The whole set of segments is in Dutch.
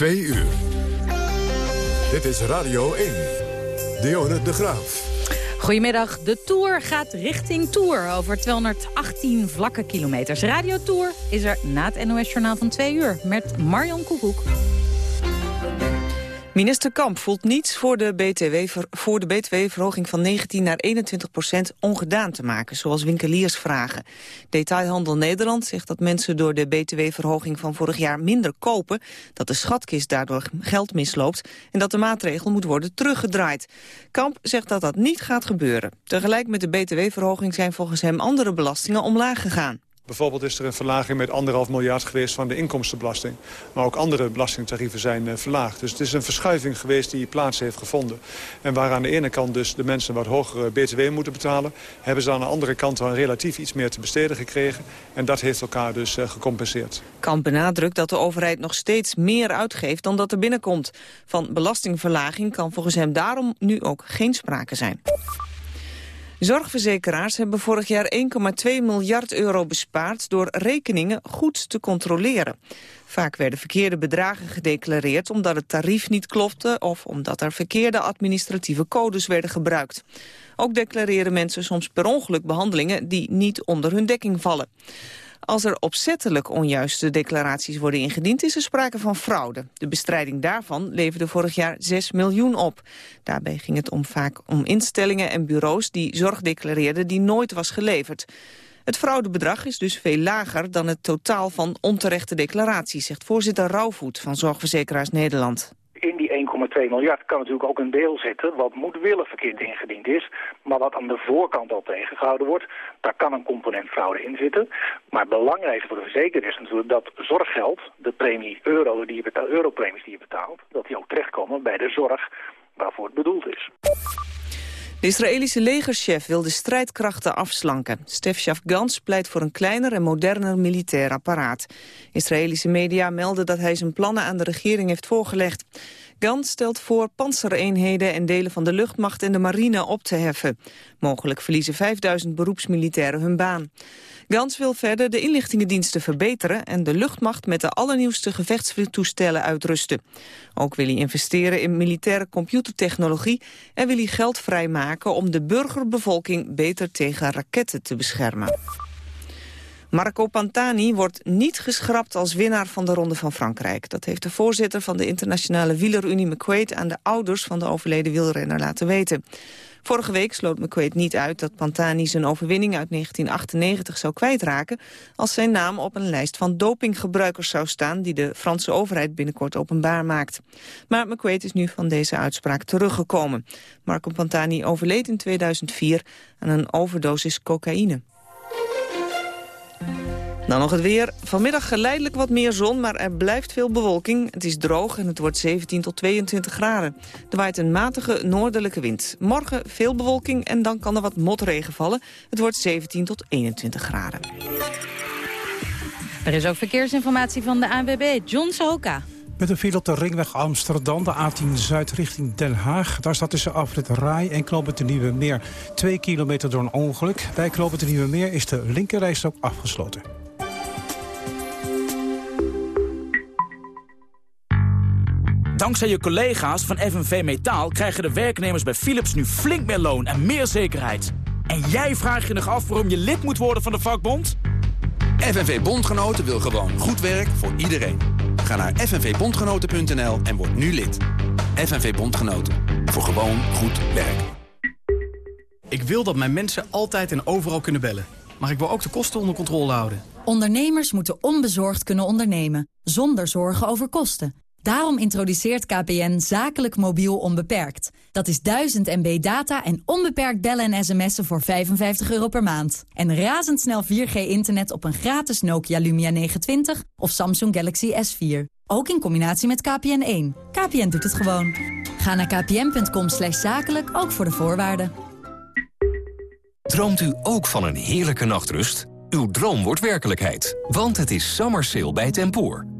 2 uur. Dit is Radio 1. Dionne de Graaf. Goedemiddag. De Tour gaat richting Tour over 218 vlakke kilometers. Radio Tour is er na het NOS Journaal van 2 uur met Marion Koekoek. Minister Kamp voelt niets voor de BTW-verhoging van 19 naar 21 procent ongedaan te maken, zoals winkeliers vragen. Detailhandel Nederland zegt dat mensen door de BTW-verhoging van vorig jaar minder kopen, dat de schatkist daardoor geld misloopt en dat de maatregel moet worden teruggedraaid. Kamp zegt dat dat niet gaat gebeuren. Tegelijk met de BTW-verhoging zijn volgens hem andere belastingen omlaag gegaan. Bijvoorbeeld is er een verlaging met anderhalf miljard geweest van de inkomstenbelasting. Maar ook andere belastingtarieven zijn uh, verlaagd. Dus het is een verschuiving geweest die plaats heeft gevonden. En waar aan de ene kant dus de mensen wat hogere btw moeten betalen... hebben ze aan de andere kant dan relatief iets meer te besteden gekregen. En dat heeft elkaar dus uh, gecompenseerd. Kamp benadrukt dat de overheid nog steeds meer uitgeeft dan dat er binnenkomt. Van belastingverlaging kan volgens hem daarom nu ook geen sprake zijn. Zorgverzekeraars hebben vorig jaar 1,2 miljard euro bespaard... door rekeningen goed te controleren. Vaak werden verkeerde bedragen gedeclareerd omdat het tarief niet klopte... of omdat er verkeerde administratieve codes werden gebruikt. Ook declareren mensen soms per ongeluk behandelingen die niet onder hun dekking vallen. Als er opzettelijk onjuiste declaraties worden ingediend... is er sprake van fraude. De bestrijding daarvan leverde vorig jaar 6 miljoen op. Daarbij ging het om vaak om instellingen en bureaus... die zorg declareerden die nooit was geleverd. Het fraudebedrag is dus veel lager dan het totaal van onterechte declaraties... zegt voorzitter Rauwvoet van Zorgverzekeraars Nederland 1,2 miljard kan natuurlijk ook een deel zitten wat moedwillig verkeerd ingediend is, maar wat aan de voorkant al tegengehouden wordt. Daar kan een component fraude in zitten. Maar het belangrijkste voor de verzekeraar is natuurlijk dat zorggeld, de premie euro die je betaalt, europremies die je betaalt, dat die ook terechtkomen bij de zorg waarvoor het bedoeld is. De Israëlische legerchef wil de strijdkrachten afslanken. Stef Gans pleit voor een kleiner en moderner militair apparaat. Israëlische media melden dat hij zijn plannen aan de regering heeft voorgelegd. Gans stelt voor panzereenheden en delen van de luchtmacht en de marine op te heffen. Mogelijk verliezen 5000 beroepsmilitairen hun baan. Gans wil verder de inlichtingendiensten verbeteren... en de luchtmacht met de allernieuwste gevechtsvliegtoestellen uitrusten. Ook wil hij investeren in militaire computertechnologie... en wil hij geld vrijmaken om de burgerbevolking beter tegen raketten te beschermen. Marco Pantani wordt niet geschrapt als winnaar van de Ronde van Frankrijk. Dat heeft de voorzitter van de internationale wielerunie McQuaid... aan de ouders van de overleden wielrenner laten weten. Vorige week sloot McQuaid niet uit dat Pantani zijn overwinning uit 1998 zou kwijtraken... als zijn naam op een lijst van dopinggebruikers zou staan... die de Franse overheid binnenkort openbaar maakt. Maar McQuaid is nu van deze uitspraak teruggekomen. Marco Pantani overleed in 2004 aan een overdosis cocaïne. Dan nog het weer. Vanmiddag geleidelijk wat meer zon, maar er blijft veel bewolking. Het is droog en het wordt 17 tot 22 graden. Er waait een matige noordelijke wind. Morgen veel bewolking en dan kan er wat motregen vallen. Het wordt 17 tot 21 graden. Er is ook verkeersinformatie van de ANWB. John Sohoka. Met een file op de ringweg Amsterdam, de A10 Zuid richting Den Haag. Daar staat tussen afrit Rai en Knoopend de Nieuwe Meer 2 kilometer door een ongeluk. Bij Knoopend de Nieuwe Meer is de linkerrijstrook afgesloten. Dankzij je collega's van FNV Metaal krijgen de werknemers bij Philips nu flink meer loon en meer zekerheid. En jij vraagt je nog af waarom je lid moet worden van de vakbond? FNV Bondgenoten wil gewoon goed werk voor iedereen. Ga naar fnvbondgenoten.nl en word nu lid. FNV Bondgenoten. Voor gewoon goed werk. Ik wil dat mijn mensen altijd en overal kunnen bellen. Maar ik wil ook de kosten onder controle houden. Ondernemers moeten onbezorgd kunnen ondernemen. Zonder zorgen over kosten. Daarom introduceert KPN zakelijk mobiel onbeperkt. Dat is 1000 MB data en onbeperkt bellen en sms'en voor 55 euro per maand. En razendsnel 4G-internet op een gratis Nokia Lumia 920 of Samsung Galaxy S4. Ook in combinatie met KPN1. KPN doet het gewoon. Ga naar kpn.com zakelijk, ook voor de voorwaarden. Droomt u ook van een heerlijke nachtrust? Uw droom wordt werkelijkheid, want het is summer sale bij Tempoor.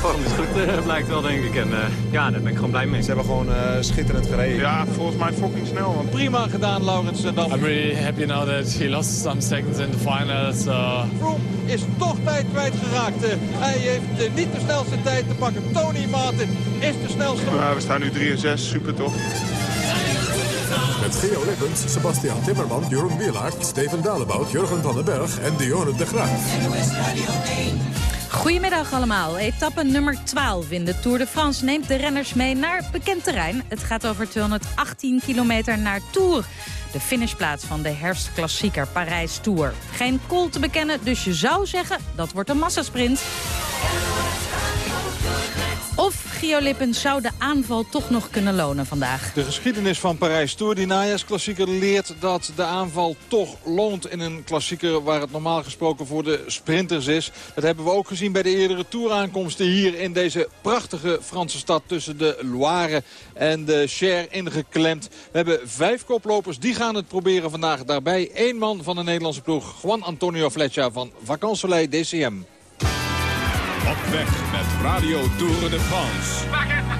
Gewoon mislukt blijkt wel, denk ik. En uh, ja, daar ben ik gewoon blij mee. Ze hebben gewoon uh, schitterend gereden. Ja, volgens mij fucking snel. Prima gedaan, Laurens Dam. I'm really happy now that he lost some seconds in the finals. Froome is toch tijd kwijtgeraakt. hij heeft niet de snelste tijd te pakken. Tony Martin is de snelste. Ja, we staan nu 3 en 6, super toch. Met Geo Lippens, Sebastian Timmerman, Jeroen Wielaert, Steven Dalebout, Jurgen van den Berg en Dionne de Graaf. Goedemiddag allemaal. Etappe nummer 12 in de Tour de France neemt de renners mee naar bekend terrein. Het gaat over 218 kilometer naar Tours. De finishplaats van de herfstklassieker Parijs Tour. Geen kool te bekennen, dus je zou zeggen dat wordt een massasprint. Gio Lippens zou de aanval toch nog kunnen lonen vandaag. De geschiedenis van Parijs Tour, die najaarsklassieker, leert dat de aanval toch loont in een klassieker waar het normaal gesproken voor de sprinters is. Dat hebben we ook gezien bij de eerdere toeraankomsten hier in deze prachtige Franse stad tussen de Loire en de Cher ingeklemd. We hebben vijf koplopers, die gaan het proberen vandaag. Daarbij één man van de Nederlandse ploeg, Juan Antonio Fletcher van Vacances Soleil DCM. Op weg met Radio Tour de France. Wacht even,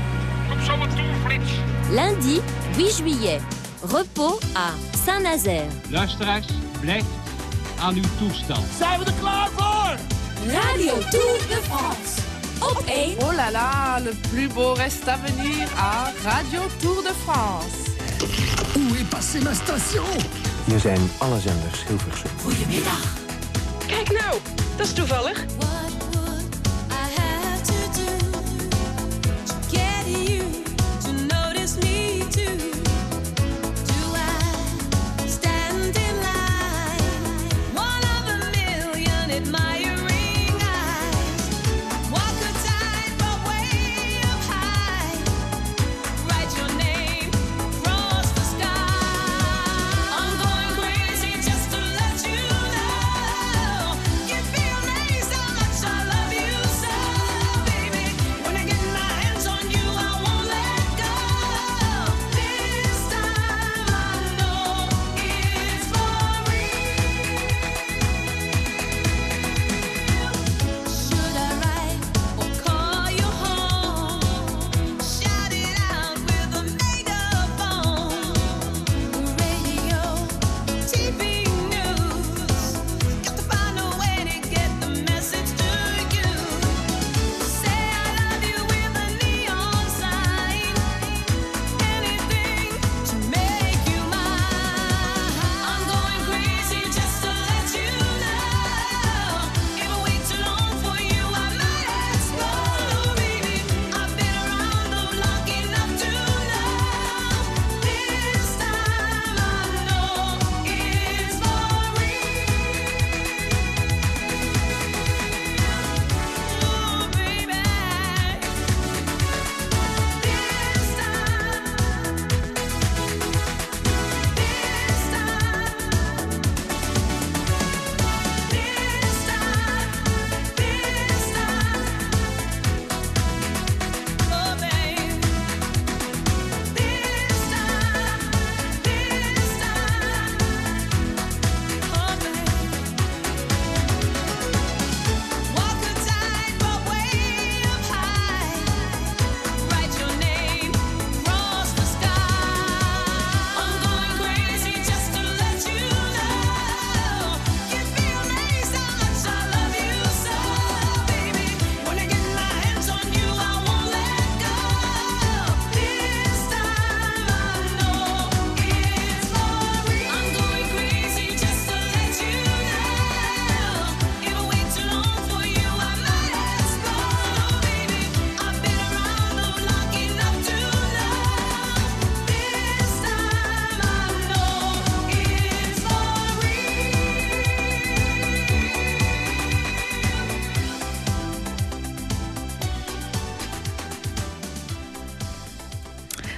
kom zo een tourflits. Lundi 8 juillet, repos à Saint-Nazaire. Luisteraars, blijft aan uw toestel. Zijn we er klaar voor? Radio Tour de France. Op 1. Oh là là, le plus beau reste à venir à Radio Tour de France. Où est passée ma station? Hier zijn alle zenders Hilversum. Goedemiddag. Kijk nou, dat is toevallig. you to notice me too.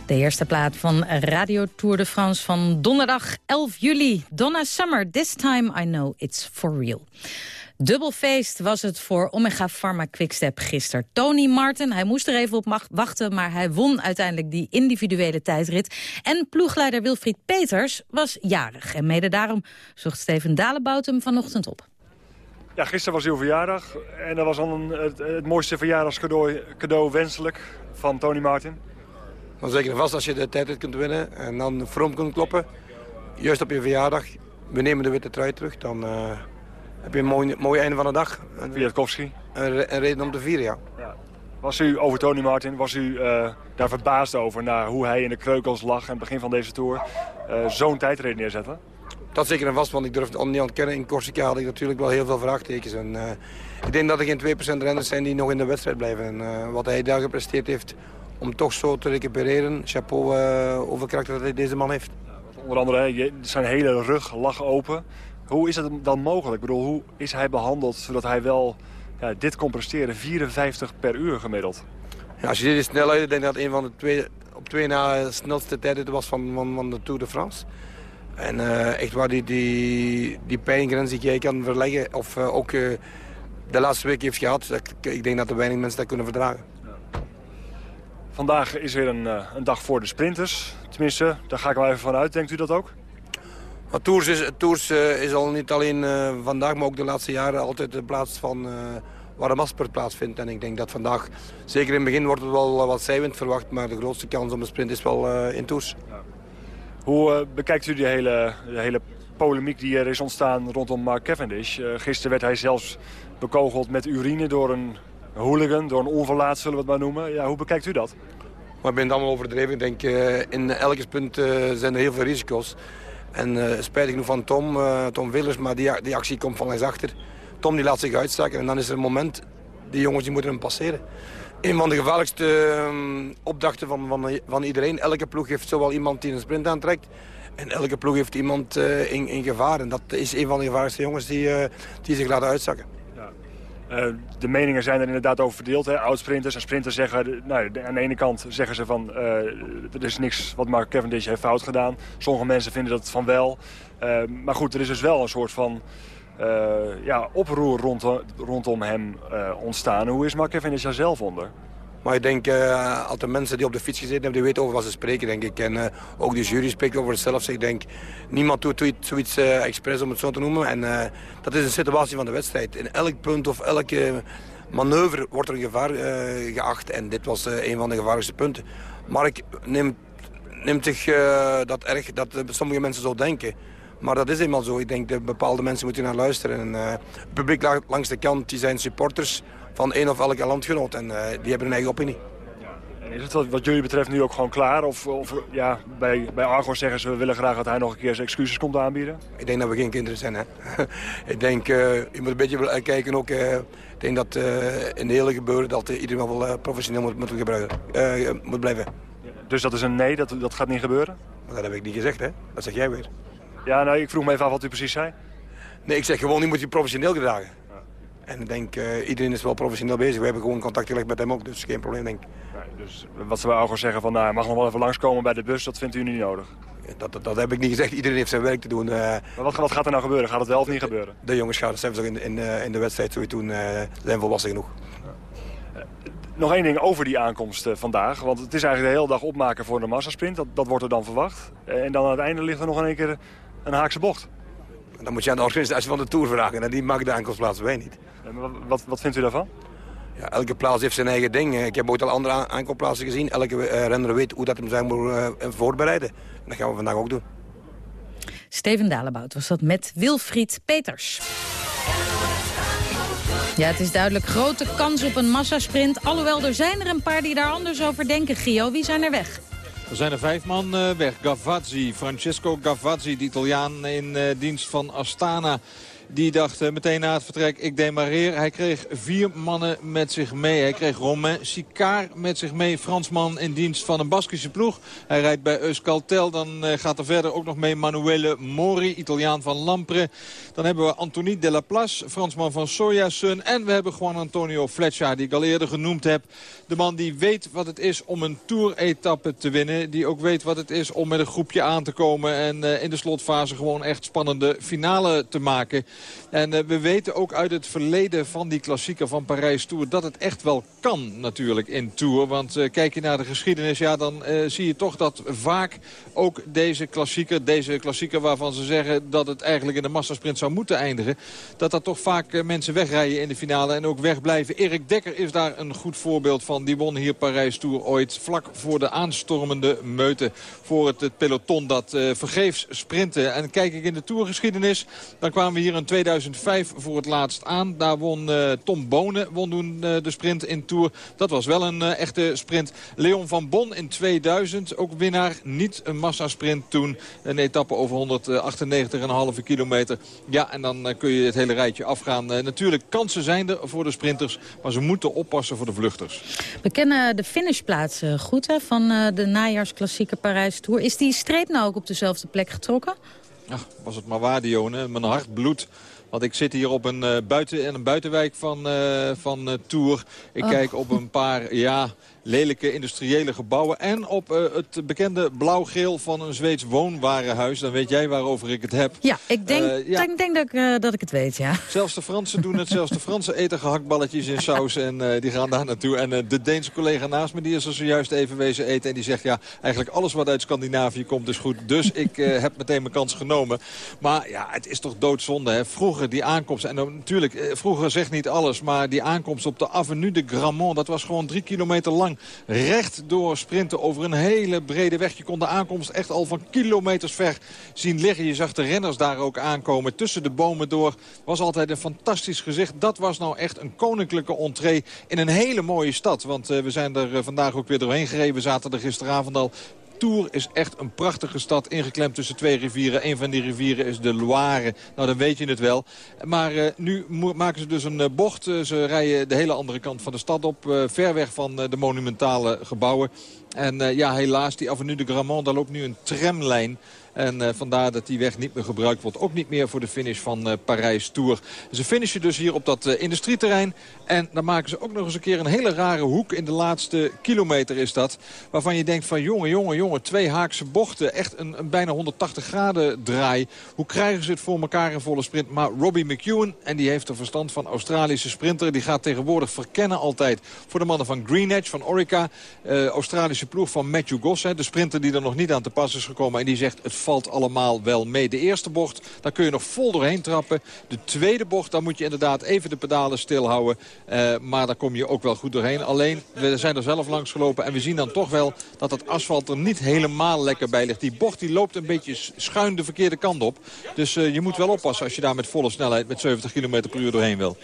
De eerste plaat van Radio Tour de France van donderdag 11 juli. Donna Summer, This Time I Know It's For Real. Dubbel feest was het voor Omega Pharma Quickstep gisteren. Tony Martin, hij moest er even op wachten... maar hij won uiteindelijk die individuele tijdrit. En ploegleider Wilfried Peters was jarig. En mede daarom zocht Steven Dalebout hem vanochtend op. Ja, gisteren was uw verjaardag. En dat was een, het, het, mooiste verjaardagscadeau cadeau wenselijk van Tony Martin. Dan zeker vast als je de tijd kunt winnen en dan vroom kunt kloppen. Juist op je verjaardag. We nemen de witte trui terug. Dan uh, heb je een mooi, mooi einde van de dag. Kwiatkowski. Een, een reden om te vieren, ja. ja. Was u over Tony Martin, was u uh, daar verbaasd over... naar hoe hij in de kreukels lag aan het begin van deze Tour... Uh, zo'n tijdrit neerzetten? Dat zeker en vast, want ik durf het niet ontkennen. In Corsica had ik natuurlijk wel heel veel vraagtekens. En, uh, ik denk dat er geen 2% renners zijn die nog in de wedstrijd blijven. En, wat hij daar gepresteerd heeft om toch zo te recupereren. Chapeau uh, hoeveel karakter dat deze man heeft. Onder andere, zijn hele rug lag open. Hoe is dat dan mogelijk? Ik bedoel, hoe is hij behandeld zodat hij wel ja, dit kon presteren? 54 per uur gemiddeld. Ja, als je dit snelheid, ik denk dat een van de twee, op twee na snelste tijden was van, van, van de Tour de France. En uh, echt waar die, die, die pijngrens die jij kan verleggen, of uh, ook uh, de laatste week heeft gehad, ik, ik denk dat er weinig mensen dat kunnen verdragen. Vandaag is weer een, een, dag voor de sprinters. Tenminste, daar ga ik wel even van uit. Denkt u dat ook? Maar Tours is, Tours, is al niet alleen vandaag, maar ook de laatste jaren altijd de plaats van waar masspurt plaatsvindt. En ik denk dat vandaag, zeker in het begin wordt het wel wat zijwind verwacht, maar de grootste kans om de sprint is wel in Tours. Ja. Hoe bekijkt u de hele, de hele polemiek die er is ontstaan rondom Mark Cavendish? Gisteren werd hij zelfs bekogeld met urine door een hooligan, door een onverlaat zullen we het maar noemen. Ja, hoe bekijkt u dat? Maar ik ben het allemaal overdreven. Ik denk, uh, in elke punt zijn er heel veel risico's. En spijtig genoeg van Tom, Tom Willers, maar die, die actie komt van achter. Tom die laat zich uitstaken en dan is er een moment, die jongens die moeten hem passeren een van de gevaarlijkste um, opdrachten van, van, van iedereen. Elke ploeg heeft zowel iemand die een sprint aantrekt... en elke ploeg heeft iemand in, in gevaar. En dat is een van de gevaarlijkste jongens die, die zich laten uitzakken. Uh, de meningen zijn er inderdaad over verdeeld. Oudsprinters en sprinters zeggen... Nou, aan de ene kant zeggen ze van... er is niks wat Mark Cavendish heeft fout gedaan. Sommige mensen vinden dat van wel. maar goed, er is dus wel een soort van... Ja, oproer rondom, rondom hem ontstaan. Hoe is Mark Cavendish daar zelf onder? Maar ik denk, uh, als de mensen die op de fiets gezeten hebben, die weten over wat ze spreken, denk ik. En uh, ook de jury spreekt over hetzelfde. Ik denk, niemand doet zoiets uh, expres om het zo te noemen. En dat is een situatie van de wedstrijd. In elk punt of elke manoeuvre wordt er gevaar geacht. En dit was een van de gevaarlijkste punten. Mark neemt, neemt zich dat erg, dat sommige mensen zo denken. Maar dat is eenmaal zo. Ik denk dat bepaalde mensen moeten naar luisteren. En, uh, het publiek langs de kant die zijn supporters van één of elke landgenoot. En uh, die hebben een eigen opinie. En is het wat, jullie betreft nu ook gewoon klaar? Of, of ja, bij, bij Argos zeggen ze we willen graag dat hij nog een keer zijn excuses komt aanbieden? Ik denk dat we geen kinderen zijn. Hè? ik denk, uh, je moet een beetje kijken ook. ik denk dat in de hele gebeuren dat iedereen wel professioneel moet, moet, gebruiken, moet blijven. Dus dat is een nee, dat, dat gaat niet gebeuren? Dat heb ik niet gezegd, hè? Dat zeg jij weer. Ja, nou, ik vroeg me even af wat u precies zei. Nee, ik zeg gewoon, die moet je professioneel gedragen. En ik denk, uh, iedereen is wel professioneel bezig. We hebben gewoon contact gelegd met hem ook, dus geen probleem, denk ik. Nee, dus wat ze wel zeggen van, nou, mag nog wel even langskomen bij de bus, dat vindt u niet nodig? Dat, dat, dat, heb ik niet gezegd. Iedereen heeft zijn werk te doen. Uh, maar wat, wat, gaat er nou gebeuren? Gaat het wel of niet gebeuren? De jongens gaan het zelfs in, in, uh, in de wedstrijd zo doen. zijn volwassen genoeg. Nog één ding over die aankomst vandaag. Want het is eigenlijk de hele dag opmaken voor de massasprint. Dat, dat wordt er dan verwacht. En dan aan het einde ligt er nog een keer een haakse bocht. Dan moet je aan de organisatie van de Tour vragen. En die maakt de aankomstplaatsen wij niet. Wat, wat, wat vindt u daarvan? Ja, elke plaats heeft zijn eigen ding. Ik heb ook al andere aankomstplaatsen gezien. Elke uh, renner weet hoe dat hem zijn moet uh, voorbereiden. En dat gaan we vandaag ook doen. Steven Dalebout was dat met Wilfried Peters. Ja, het is duidelijk grote kans op een massasprint. Alhoewel, er zijn er een paar die daar anders over denken. Gio, wie zijn er weg? Er zijn er vijf man eh, weg. Gavazzi, Francesco Gavazzi, de Italiaan in eh, dienst van Astana. Die dacht uh, meteen na het vertrek, ik demareer. Hij kreeg vier mannen met zich mee. Hij kreeg Romain Sicard met zich mee. Fransman in dienst van een Baskische ploeg. Hij rijdt bij Euskaltel. Dan uh, gaat er verder ook nog mee Manuele Mori, Italiaan van Lampre. Dan hebben we Anthony Delaplace, Fransman van Sojasun. En we hebben Juan Antonio Fletcher, die ik al eerder genoemd heb. De man die weet wat het is om een Tour-etappe te winnen. Die ook weet wat het is om met een groepje aan te komen. En uh, in de slotfase gewoon echt spannende finale te maken. En uh, we weten ook uit het verleden van die klassieker van Parijs Tour... dat het echt wel kan natuurlijk in Tour. Want uh, kijk je naar de geschiedenis, ja, dan uh, zie je toch dat vaak ook deze klassieker... deze klassieker waarvan ze zeggen dat het eigenlijk in de massasprint zou moeten eindigen... dat dat toch vaak mensen wegrijden in de finale en ook wegblijven. Erik Dekker is daar een goed voorbeeld van. Die won hier Parijs Tour ooit vlak voor de aanstormende meute. Voor het, het peloton dat vergeefs sprintte. En kijk ik in de Tourgeschiedenis, dan kwamen we hier in 2005 voor het laatst aan. Daar won uh, Tom Bonen won toen uh, de sprint in Tour. Dat was wel een uh, echte sprint. Leon van Bon in 2000, ook winnaar. Niet een massasprint toen. Een etappe over 198,5 kilometer. Ja, en dan kun je het hele rijtje afgaan. natuurlijk, kansen zijn er voor de sprinters. Maar ze moeten oppassen voor de vluchters. We kennen de finishplaats goed hè, van de najaarsklassieke Parijs Tour. Is die streep nou ook op dezelfde plek getrokken? Ach, was het maar waar, Dione. Mijn hart bloedt. Want ik zit hier op een, uh, buiten, in een buitenwijk van, uh, van uh, Tour. Ik oh. kijk op een paar, ja, lelijke industriële gebouwen. En op uh, het bekende blauw-geel van een Zweeds woonwarenhuis. Dan weet jij waarover ik het heb. Ja, ik denk, uh, ja. denk, denk dat, ik, uh, dat ik het weet, ja. Zelfs de Fransen doen het. Zelfs de Fransen eten gehaktballetjes in saus. En die gaan daar naartoe. En de Deense collega naast me, die is er zojuist even wezen eten. En die zegt, ja, eigenlijk alles wat uit Scandinavië komt is goed. Dus ik heb meteen mijn kans genomen. Maar ja, het is toch doodzonde, hè. Vroeger die aankomst. En natuurlijk, vroeger zegt niet alles. Maar die aankomst op de Avenue de Gramont, dat was gewoon drie kilometer lang recht door sprinten over een hele brede weg. Je kon de aankomst echt al van kilometers ver zien liggen. Je zag de renners daar ook aankomen tussen de bomen door. Was altijd een fantastisch gezicht. Dat was nou echt een koninklijke entree in een hele mooie stad. Want uh, we zijn er uh, vandaag ook weer doorheen gereden. We zaten er gisteravond al Tours is echt een prachtige stad, ingeklemd tussen twee rivieren. Een van die rivieren is de Loire. Nou, dan weet je het wel. Maar uh, nu maken ze dus een uh, bocht. Uh, ze rijden de hele andere kant van de stad op. ver weg van de monumentale gebouwen. En ja, helaas, die Avenue de Gramont, daar loopt nu een tramlijn. En uh, vandaar dat die weg niet meer gebruikt wordt. Ook niet meer voor de finish van uh, Parijs Tour. Ze finishen dus hier op dat industrieterrein. En dan maken ze ook nog eens een keer een hele rare hoek. In de laatste kilometer is dat. Waarvan je denkt van jongen, jongen, jongen. Twee haakse bochten. Echt een, een bijna 180 graden draai. Hoe krijgen ze het voor elkaar in volle sprint? Maar Robbie McEwen, en die heeft er verstand van Australische sprinter. Die gaat tegenwoordig verkennen altijd voor de mannen van Green Edge, van Orica. Australische ploeg van Matthew Goss. Hè, de sprinter die er nog niet aan te pas is gekomen. En die zegt het valt allemaal wel mee. De eerste bocht, daar kun je nog vol doorheen trappen. De tweede bocht, daar moet je inderdaad even de pedalen stilhouden. Uh, maar daar kom je ook wel goed doorheen. Alleen, we zijn er zelf langs gelopen en we zien dan toch wel dat het asfalt er niet helemaal lekker bij ligt. Die bocht die loopt een beetje schuin de verkeerde kant op. Dus uh, je moet wel oppassen als je daar met volle snelheid met 70 km per uur doorheen wil.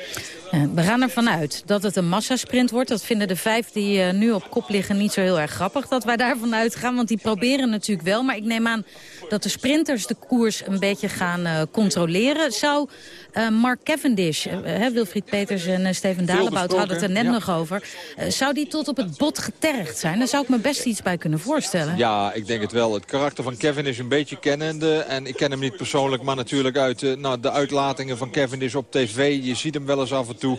Uh, we gaan ervan uit dat het een massasprint wordt. Dat vinden de vijf die nu op kop liggen niet zo heel erg grappig dat wij daarvan uitgaan. Want die proberen natuurlijk wel. Maar ik neem aan dat de sprinters de koers een beetje gaan uh, controleren. Zou uh, Mark Cavendish, uh, Wilfried Peters en Steven Dalebout hadden het er net ja. nog over. zou die tot op het bot getergd zijn? Daar zou ik me best iets bij kunnen voorstellen. Ja, ik denk het wel. Het karakter van Cavendish een beetje kennende. En ik ken hem niet persoonlijk, maar natuurlijk uit nou, de uitlatingen van Cavendish op tv. Je ziet hem wel eens af en toe.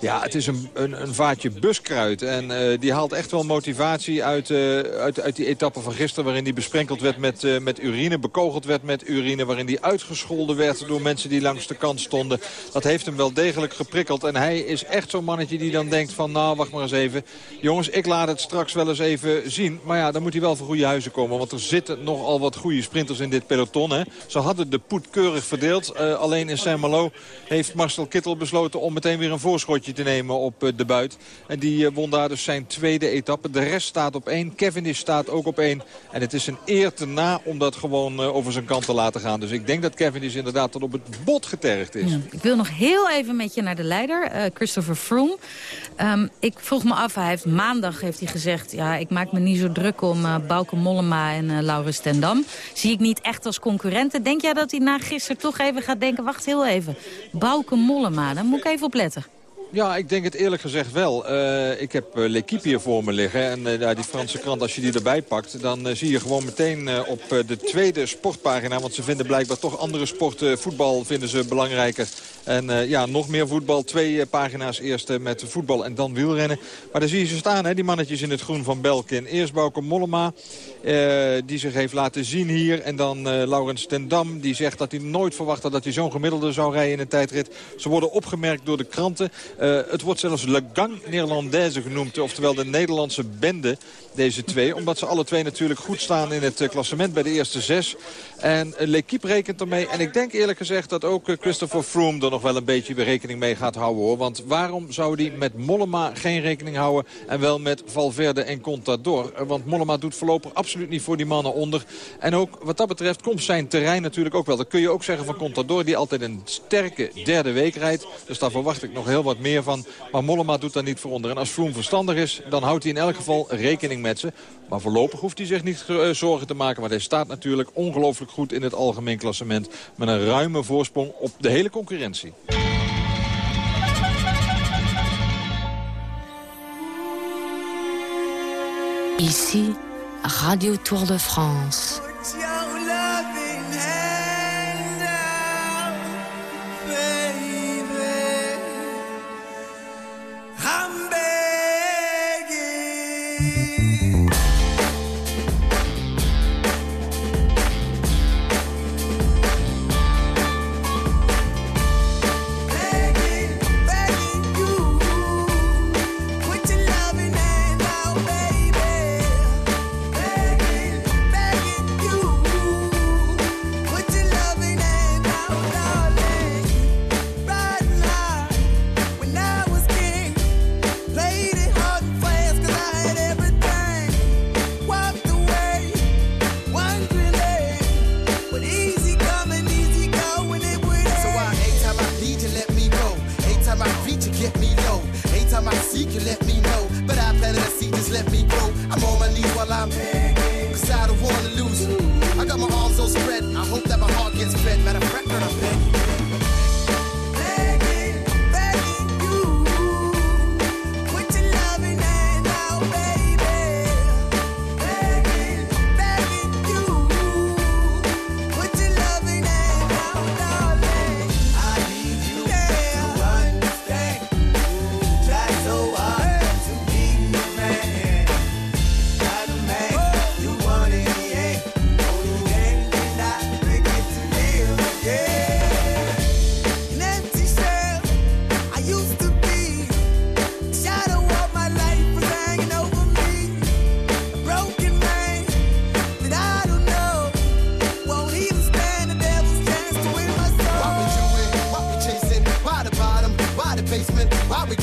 Ja, het is een, een, een vaatje buskruid. En uh, die haalt echt wel motivatie uit, uh, uit, uit die etappe van gisteren... waarin hij besprenkeld werd met, uh, met urine, bekogeld werd met urine... waarin hij uitgescholden werd door mensen die langs de kant stonden. Dat heeft hem wel degelijk geprikkeld. En hij is echt zo'n mannetje die dan denkt van... nou, wacht maar eens even. Jongens, ik laat het straks wel eens even zien. Maar ja, dan moet hij wel voor goede huizen komen. Want er zitten nogal wat goede sprinters in dit peloton. Hè. Ze hadden de poet keurig verdeeld. alleen in Saint-Malo heeft Marcel Kittel besloten om meteen weer een voorschotje te nemen op eh, de buit. En die eh, won daar dus zijn tweede etappe. De rest staat op één. Cavendish staat ook op één. En het is een eer te na om dat gewoon eh, over zijn kant te laten gaan. Dus ik denk dat Cavendish inderdaad tot op het bot getergd is. Ik wil nog heel even met je naar de leider, Christopher Froome. Um, ik vroeg me af, hij heeft maandag heeft hij gezegd... ja, ik maak me niet zo druk om uh, Bauke Mollema en uh, Laurens Tendam. Zie ik niet echt als concurrenten. Denk jij dat hij na gisteren toch even gaat denken... wacht heel even, Bauke Mollema, daar moet ik even op letten. Ja, ik denk het eerlijk gezegd wel. Uh, ik heb uh, L'Equipe hier voor me liggen. En uh, die Franse krant, als je die erbij pakt... dan zie je gewoon meteen op de tweede sportpagina... want ze vinden blijkbaar toch andere sporten. Voetbal vinden ze belangrijker. En ja, nog meer voetbal. Twee pagina's eerst met voetbal en dan wielrennen. Maar daar zie je ze staan, hè, die mannetjes in het groen van Belkin. Eerst Bauke Mollema, die zich heeft laten zien hier. En dan Laurens ten Dam, die zegt dat hij nooit verwacht had... dat hij zo'n gemiddelde zou rijden in een tijdrit. Ze worden opgemerkt door de kranten... Uh, het wordt zelfs Le Gang Néerlandaise genoemd. Oftewel de Nederlandse bende, deze twee. Omdat ze alle twee natuurlijk goed staan in het uh, klassement bij de eerste zes. En uh, L'Equipe rekent ermee. En ik denk eerlijk gezegd dat ook Christopher Froome er nog wel een beetje rekening mee gaat houden. hoor. Want waarom zou hij met Mollema geen rekening houden en wel met Valverde en Contador? Want Mollema doet voorlopig absoluut niet voor die mannen onder. En ook wat dat betreft komt zijn terrein natuurlijk ook wel. Dat kun je ook zeggen van Contador die altijd een sterke derde week rijdt. Dus daar verwacht ik nog heel wat meer van. Maar Mollema doet daar niet voor onder. En als Froome verstandig is, dan houdt hij in elk geval rekening Maar voorlopig hoeft hij zich niet uh, zorgen te maken. Maar hij staat natuurlijk ongelooflijk goed in het algemeen klassement. Met een ruime voorsprong op de hele concurrentie. Ici, Radio Tour de France.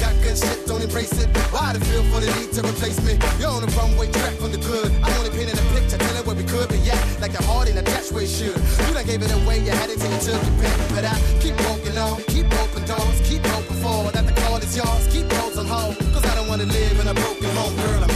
got shit, don't embrace it. Why the feel for the need to replace me? You're on the runway, track from the good. I only painted a picture, telling where we could be yeah, Like the heart in a dash way should. You done gave it away, you had it till you took your back. But I keep walking on, keep open doors, keep hoping for. That the call is yours, keep those on hold. Cause I don't wanna live in a broken home, girl. I'm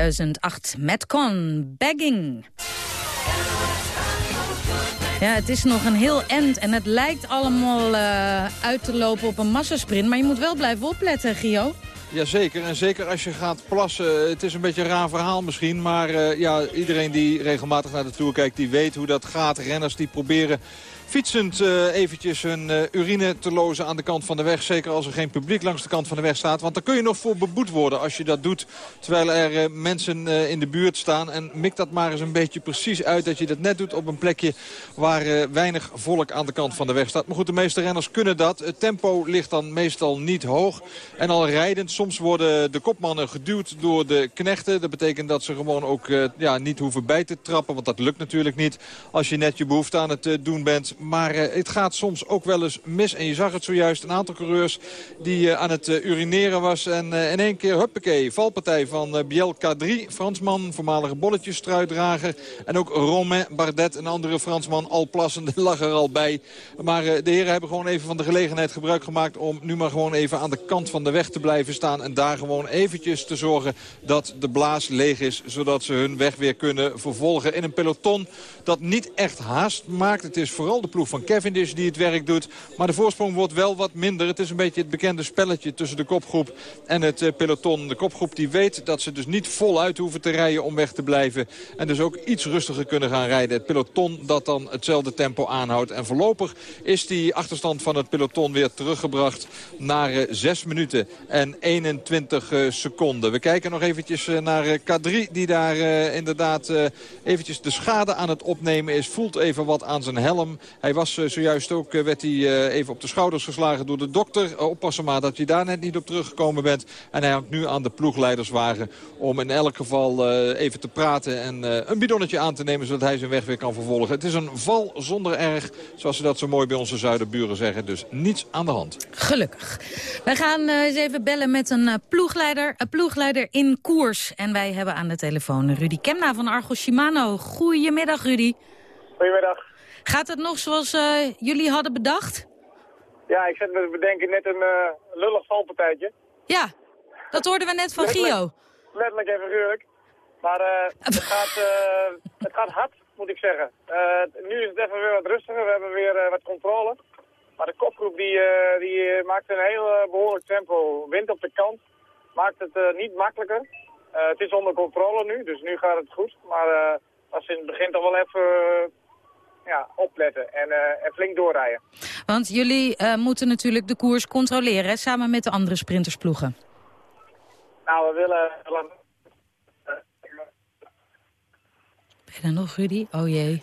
2008. Metcon, Bagging. Ja, het is nog een heel end en het lijkt allemaal uh, uit te lopen op een massasprint. Maar je moet wel blijven opletten, Gio. jazeker. En zeker als je gaat plassen. Het is een beetje een raar verhaal misschien. Maar uh, ja, iedereen die regelmatig naar de Tour kijkt, die weet hoe dat gaat. Renners die proberen fietsend uh, eventjes hun uh, urine te lozen aan de kant van de weg. Zeker als er geen publiek langs de kant van de weg staat. Want dan kun je nog voor beboet worden als je dat doet. Terwijl er uh, mensen in de buurt staan. En mik dat maar eens een beetje precies uit. Dat je dat net doet op een plekje waar weinig volk aan de kant van de weg staat. Maar goed, de meeste renners kunnen dat. Het tempo ligt dan meestal niet hoog. En al rijdend, soms worden de kopmannen geduwd door de knechten. Dat betekent dat ze gewoon ook ja, niet hoeven bij te trappen. Want dat lukt natuurlijk niet als je net je behoefte aan het doen bent. Maar uh, het gaat soms ook wel eens mis. En je zag het zojuist, een aantal coureurs die uh, aan het uh, urineren was. En in één keer, huppakee, valpartij van Biel K3. Fransman, voormalige bolletjesstruitdrager. En ook Romain Bardet, een andere Fransman, al plassende, lag er al bij. Maar de heren hebben gewoon even van de gelegenheid gebruik gemaakt... om nu maar gewoon even aan de kant van de weg te blijven staan. En daar gewoon eventjes te zorgen dat de blaas leeg is. Zodat ze hun weg weer kunnen vervolgen in een peloton dat niet echt haast maakt. Het is vooral de ploeg van Cavendish die het werk doet. Maar de voorsprong wordt wel wat minder. Het is een beetje het bekende spelletje tussen de kopgroep en het eh, peloton. De kopgroep die weet dat ze dus niet voluit hoeven te rijden om weg te blijven. En dus ook iets rustiger kunnen gaan rijden. Het peloton dat dan hetzelfde tempo aanhoudt. En voorlopig is die achterstand van het peloton weer teruggebracht naar uh, eh, 6 minuten en 21 uh, eh, seconden. We kijken nog eventjes naar K3 die daar inderdaad eventjes de schade aan het opnemen is. Voelt even wat aan zijn helm. Hij was eh, zojuist ook, eh, werd hij eh, even op de schouders geslagen door de dokter. oppassen maar dat je daar net niet op teruggekomen bent. En hij hangt nu aan de ploegleiderswagen om in elk geval even te praten en een bidonnetje aan te nemen zodat hij zijn weg weer kan vervolgen. Het is een val zonder erg, zoals ze dat zo mooi bij onze zuiderburen zeggen. Dus niets aan de hand. Gelukkig. Wij gaan eens even bellen met een ploegleider, een ploegleider in koers. En wij hebben aan de telefoon Rudy Kemna van Argo Shimano. Goedemiddag Rudy. Goedemiddag. Gaat het nog zoals uh, jullie hadden bedacht? Ja, ik zet me te bedenken net een uh, lullig valpartijtje. Ja, dat hoorden we net van Gio. Letterlijk en figuurlijk. Maar uh, het, gaat, het gaat hard, moet ik zeggen. nu is het even weer wat rustiger. We hebben weer wat controle. Maar de kopgroep die, die maakt een heel behoorlijk tempo. Wind op de kant. Maakt het niet makkelijker. het is onder controle nu, dus nu gaat het goed. Maar als in het begin toch wel even ja, opletten en, uh, en flink doorrijden. Want jullie uh, moeten natuurlijk de koers controleren samen met de andere sprintersploegen. Nou, we willen... Ben je er nog, Rudy? Oh jee.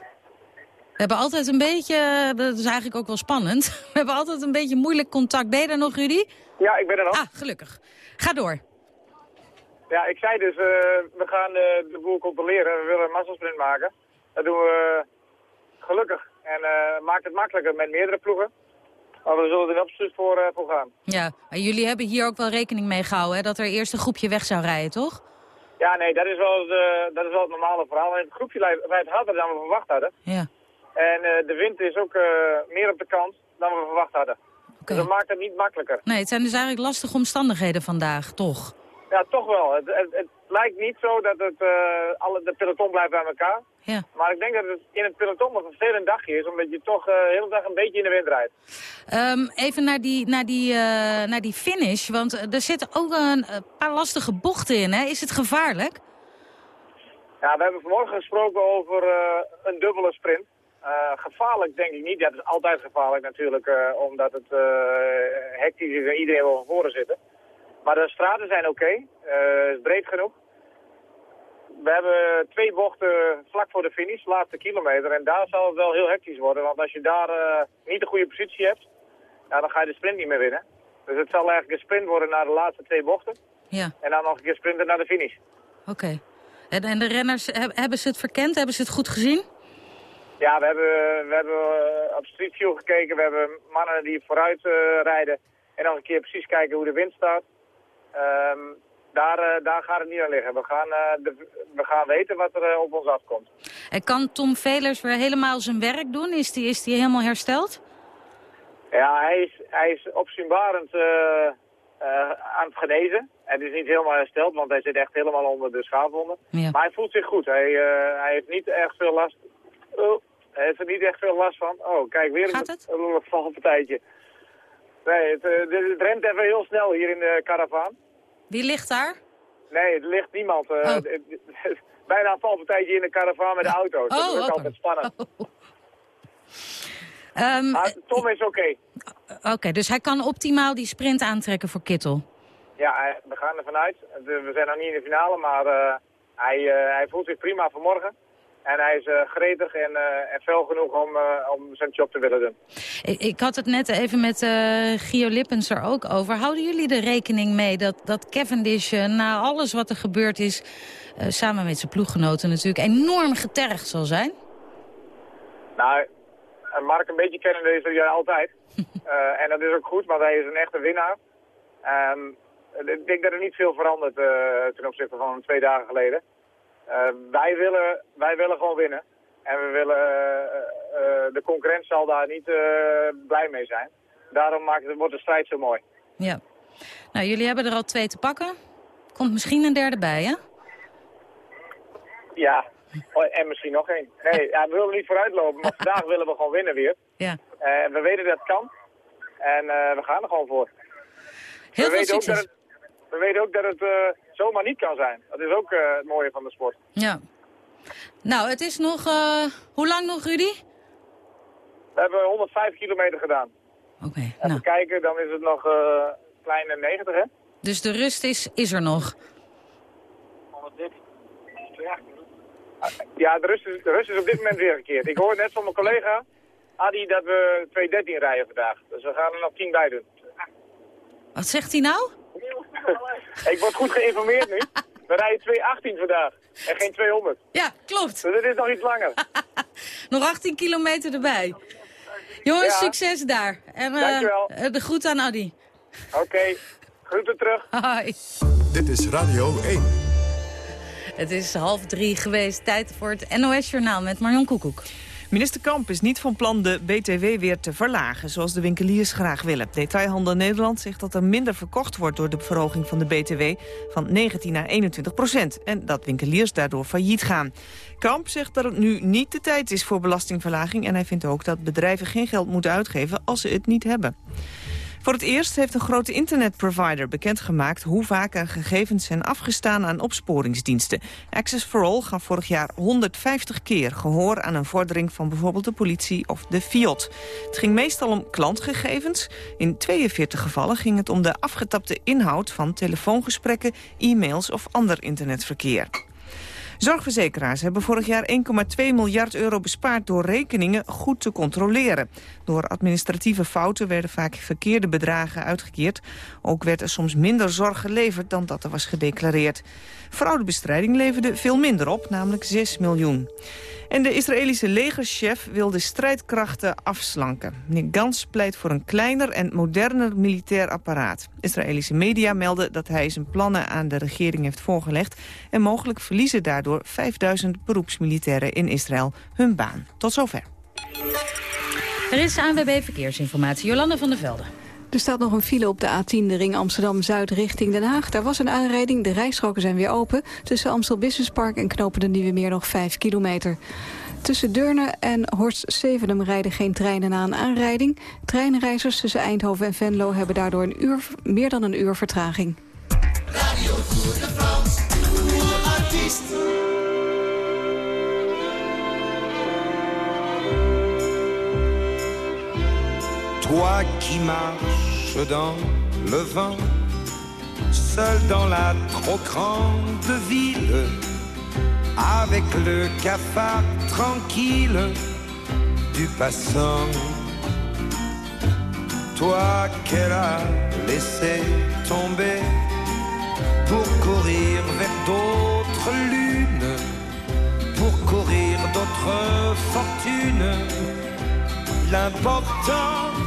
We hebben altijd een beetje, dat is eigenlijk ook wel spannend, we hebben altijd een beetje moeilijk contact. Ben je er nog, Rudy? Ja, ik ben er nog. Ah, gelukkig. Ga door. Ja, ik zei dus, uh, we gaan uh, de boel controleren. We willen een massasprint maken. Dat doen we gelukkig. En uh, maakt het makkelijker met meerdere ploegen. Maar we zullen er absoluut voor, uh, voor gaan. Ja, maar jullie hebben hier ook wel rekening mee gehouden, hè? dat er eerst een groepje weg zou rijden, toch? Ja, nee, dat is wel, de, dat is wel het normale verhaal. Het groepje rijdt harder dan we verwacht hadden. Ja. En uh, de wind is ook meer op de kant dan we verwacht hadden. Okay. Dus dat maakt het niet makkelijker. Nee, het zijn dus eigenlijk lastige omstandigheden vandaag, toch? Ja, toch wel. Het, het, het lijkt niet zo dat het, uh, alle, de peloton blijft bij elkaar. Ja. Maar ik denk dat het in het peloton nog een vervelend dagje is, omdat je toch uh, de hele dag een beetje in de wind rijdt. Um, even naar die, naar, die, uh, naar die finish, want er zitten ook een paar lastige bochten in. Hè? Is het gevaarlijk? Ja, we hebben vanmorgen gesproken over een dubbele sprint. gevaarlijk denk ik niet. Ja, het is altijd gevaarlijk natuurlijk, omdat het hectisch is en iedereen wil van voren zitten. Maar de straten zijn oké. Okay. Uh, is breed genoeg. We hebben twee bochten vlak voor de finish, laatste kilometer. En daar zal het wel heel hectisch worden. Want als je daar uh, niet de goede positie hebt, ja, dan ga je de sprint niet meer winnen. Dus het zal eigenlijk een sprint worden naar de laatste twee bochten. Ja. En dan nog een keer sprinten naar de finish. Oké. Okay. En, en, de renners, hebben ze het verkend? Hebben ze het goed gezien? Ja, we hebben, we hebben op Street View gekeken. We hebben mannen die vooruit uh, rijden. En nog een keer precies kijken hoe de wind staat. Um, daar, uh, daar gaat het niet aan liggen. We gaan, de, we gaan weten wat er uh, op ons afkomt. En kan Tom Velers weer helemaal zijn werk doen? Is hij is die helemaal hersteld? Ja, hij is, hij is opzienbarend aan het genezen. Het is niet helemaal hersteld, want hij zit echt helemaal onder de schaafwonden. Ja. Maar hij voelt zich goed. Hij, hij heeft niet echt veel last... Oh, hij heeft er niet echt veel last van. Oh, kijk, weer Gaat het? een, een valpartijtje. Nee, het, het, het rent even heel snel hier in de karavaan. Wie ligt daar? Nee, er ligt niemand. Uh, oh. Bijna een valpartijtje in de caravan met de auto. Oh, dat is ook altijd spannend. Oh. Um, maar Tom is oké. Oké, dus hij kan optimaal die sprint aantrekken voor Kittel? Ja, we gaan er vanuit. We zijn nog niet in de finale, maar uh, hij, uh, hij voelt zich prima vanmorgen. En hij is uh, gretig en, en fel genoeg om, om zijn job te willen doen. Ik, ik had het net even met Gio Lippens er ook over. Houden jullie er rekening mee dat, dat Cavendish na alles wat er gebeurd is... samen met zijn ploeggenoten natuurlijk enorm getergd zal zijn? Nou, Mark een beetje kennen deze jij altijd. uh, en dat is ook goed, maar hij is een echte winnaar. Um, ik denk dat er niet veel verandert uh, ten opzichte van twee dagen geleden. Uh, wij, willen, wij willen gewoon winnen. En we willen, de concurrent zal daar niet blij mee zijn. Daarom maakt wordt de strijd zo mooi. Ja. Nou, jullie hebben er al twee te pakken. Komt misschien een derde bij, hè? Ja, Oh, en misschien nog één. Nee, ja, we willen niet vooruitlopen, maar vandaag willen we gewoon winnen weer. Ja. En we weten dat het kan. En uh, we gaan er gewoon voor. Heel we veel weten succes. Ook dat het, we weten ook dat het uh, zomaar niet kan zijn. Dat is ook uh, het mooie van de sport. Ja. Nou, het is nog... hoe lang nog, Rudy? We hebben 105 kilometer gedaan. Oké. Okay, Even nou. kijken, dan is het nog kleine 90, hè? Dus de rust is, is er nog? 113. Ja, de rust, is, de rust is op dit moment weer gekeerd. Ik hoor net van mijn collega, Adi, dat we 2.13 rijden vandaag. Dus we gaan er nog 10 bij doen. Wat zegt hij nou? ik word goed geïnformeerd nu. We rijden 2.18 vandaag en geen 200. Ja, klopt. Dus het is nog iets langer. nog 18 kilometer erbij. Jongens, succes daar. En, uh, Dankjewel. De groet aan Adi. Oké, okay. groeten terug. Hoi. Dit is Radio 1. Het is half drie geweest. Tijd voor het NOS-journaal met Marion Koekoek. Minister Kamp is niet van plan de BTW weer te verlagen, zoals de winkeliers graag willen. Detailhandel Nederland zegt dat er minder verkocht wordt door de verhoging van de BTW van 19 naar 21 procent. En dat winkeliers daardoor failliet gaan. Kamp zegt dat het nu niet de tijd is voor belastingverlaging en hij vindt ook dat bedrijven geen geld moeten uitgeven als ze het niet hebben. Voor het eerst heeft een grote internetprovider bekendgemaakt... hoe vaak er gegevens zijn afgestaan aan opsporingsdiensten. Access for All gaf vorig jaar 150 keer gehoor aan een vordering... van bijvoorbeeld de politie of de FIOD. Het ging meestal om klantgegevens. In 42 gevallen ging het om de afgetapte inhoud van telefoongesprekken... e-mails of ander internetverkeer. Zorgverzekeraars hebben vorig jaar 1,2 miljard euro bespaard door rekeningen goed te controleren. Door administratieve fouten werden vaak verkeerde bedragen uitgekeerd. Ook werd er soms minder zorg geleverd dan dat er was gedeclareerd. Fraudebestrijding leverde veel minder op, namelijk 6 miljoen. En de Israëlische legerchef wil de strijdkrachten afslanken. Meneer Gans pleit voor een kleiner en moderner militair apparaat. Israëlische media melden dat hij zijn plannen aan de regering heeft voorgelegd... en mogelijk verliezen daardoor 5000 beroepsmilitairen in Israël hun baan. Tot zover. Er is ANWB Verkeersinformatie. Jolanda van der Velde. Er staat nog een file op de A10, de ring Amsterdam-Zuid richting Den Haag. Daar was een aanrijding, de rijstroken zijn weer open. Tussen Amstel Business Park en Knopen de Nieuwe Meer nog 5 kilometer. Tussen Deurne en Horst Zevenum rijden geen treinen na een aanrijding. Treinreizigers tussen Eindhoven en Venlo hebben daardoor een uur, meer dan een uur vertraging. Radio Tour de France, Toi qui marches dans le vent, seul dans la trop grande ville, avec le cafard tranquille du passant. Toi qu'elle a laissé tomber pour courir vers d'autres lunes, pour courir d'autres fortunes. L'important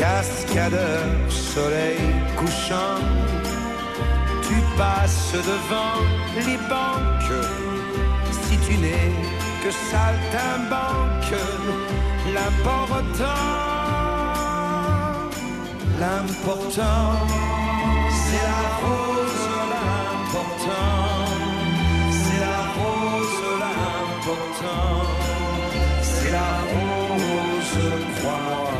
cascadeur, soleil couchant, tu passes devant les banques. Si tu n'es que saltimbanque, l'important, l'important, c'est la rose, l'important, c'est la rose, l'important, c'est la rose, crois-moi.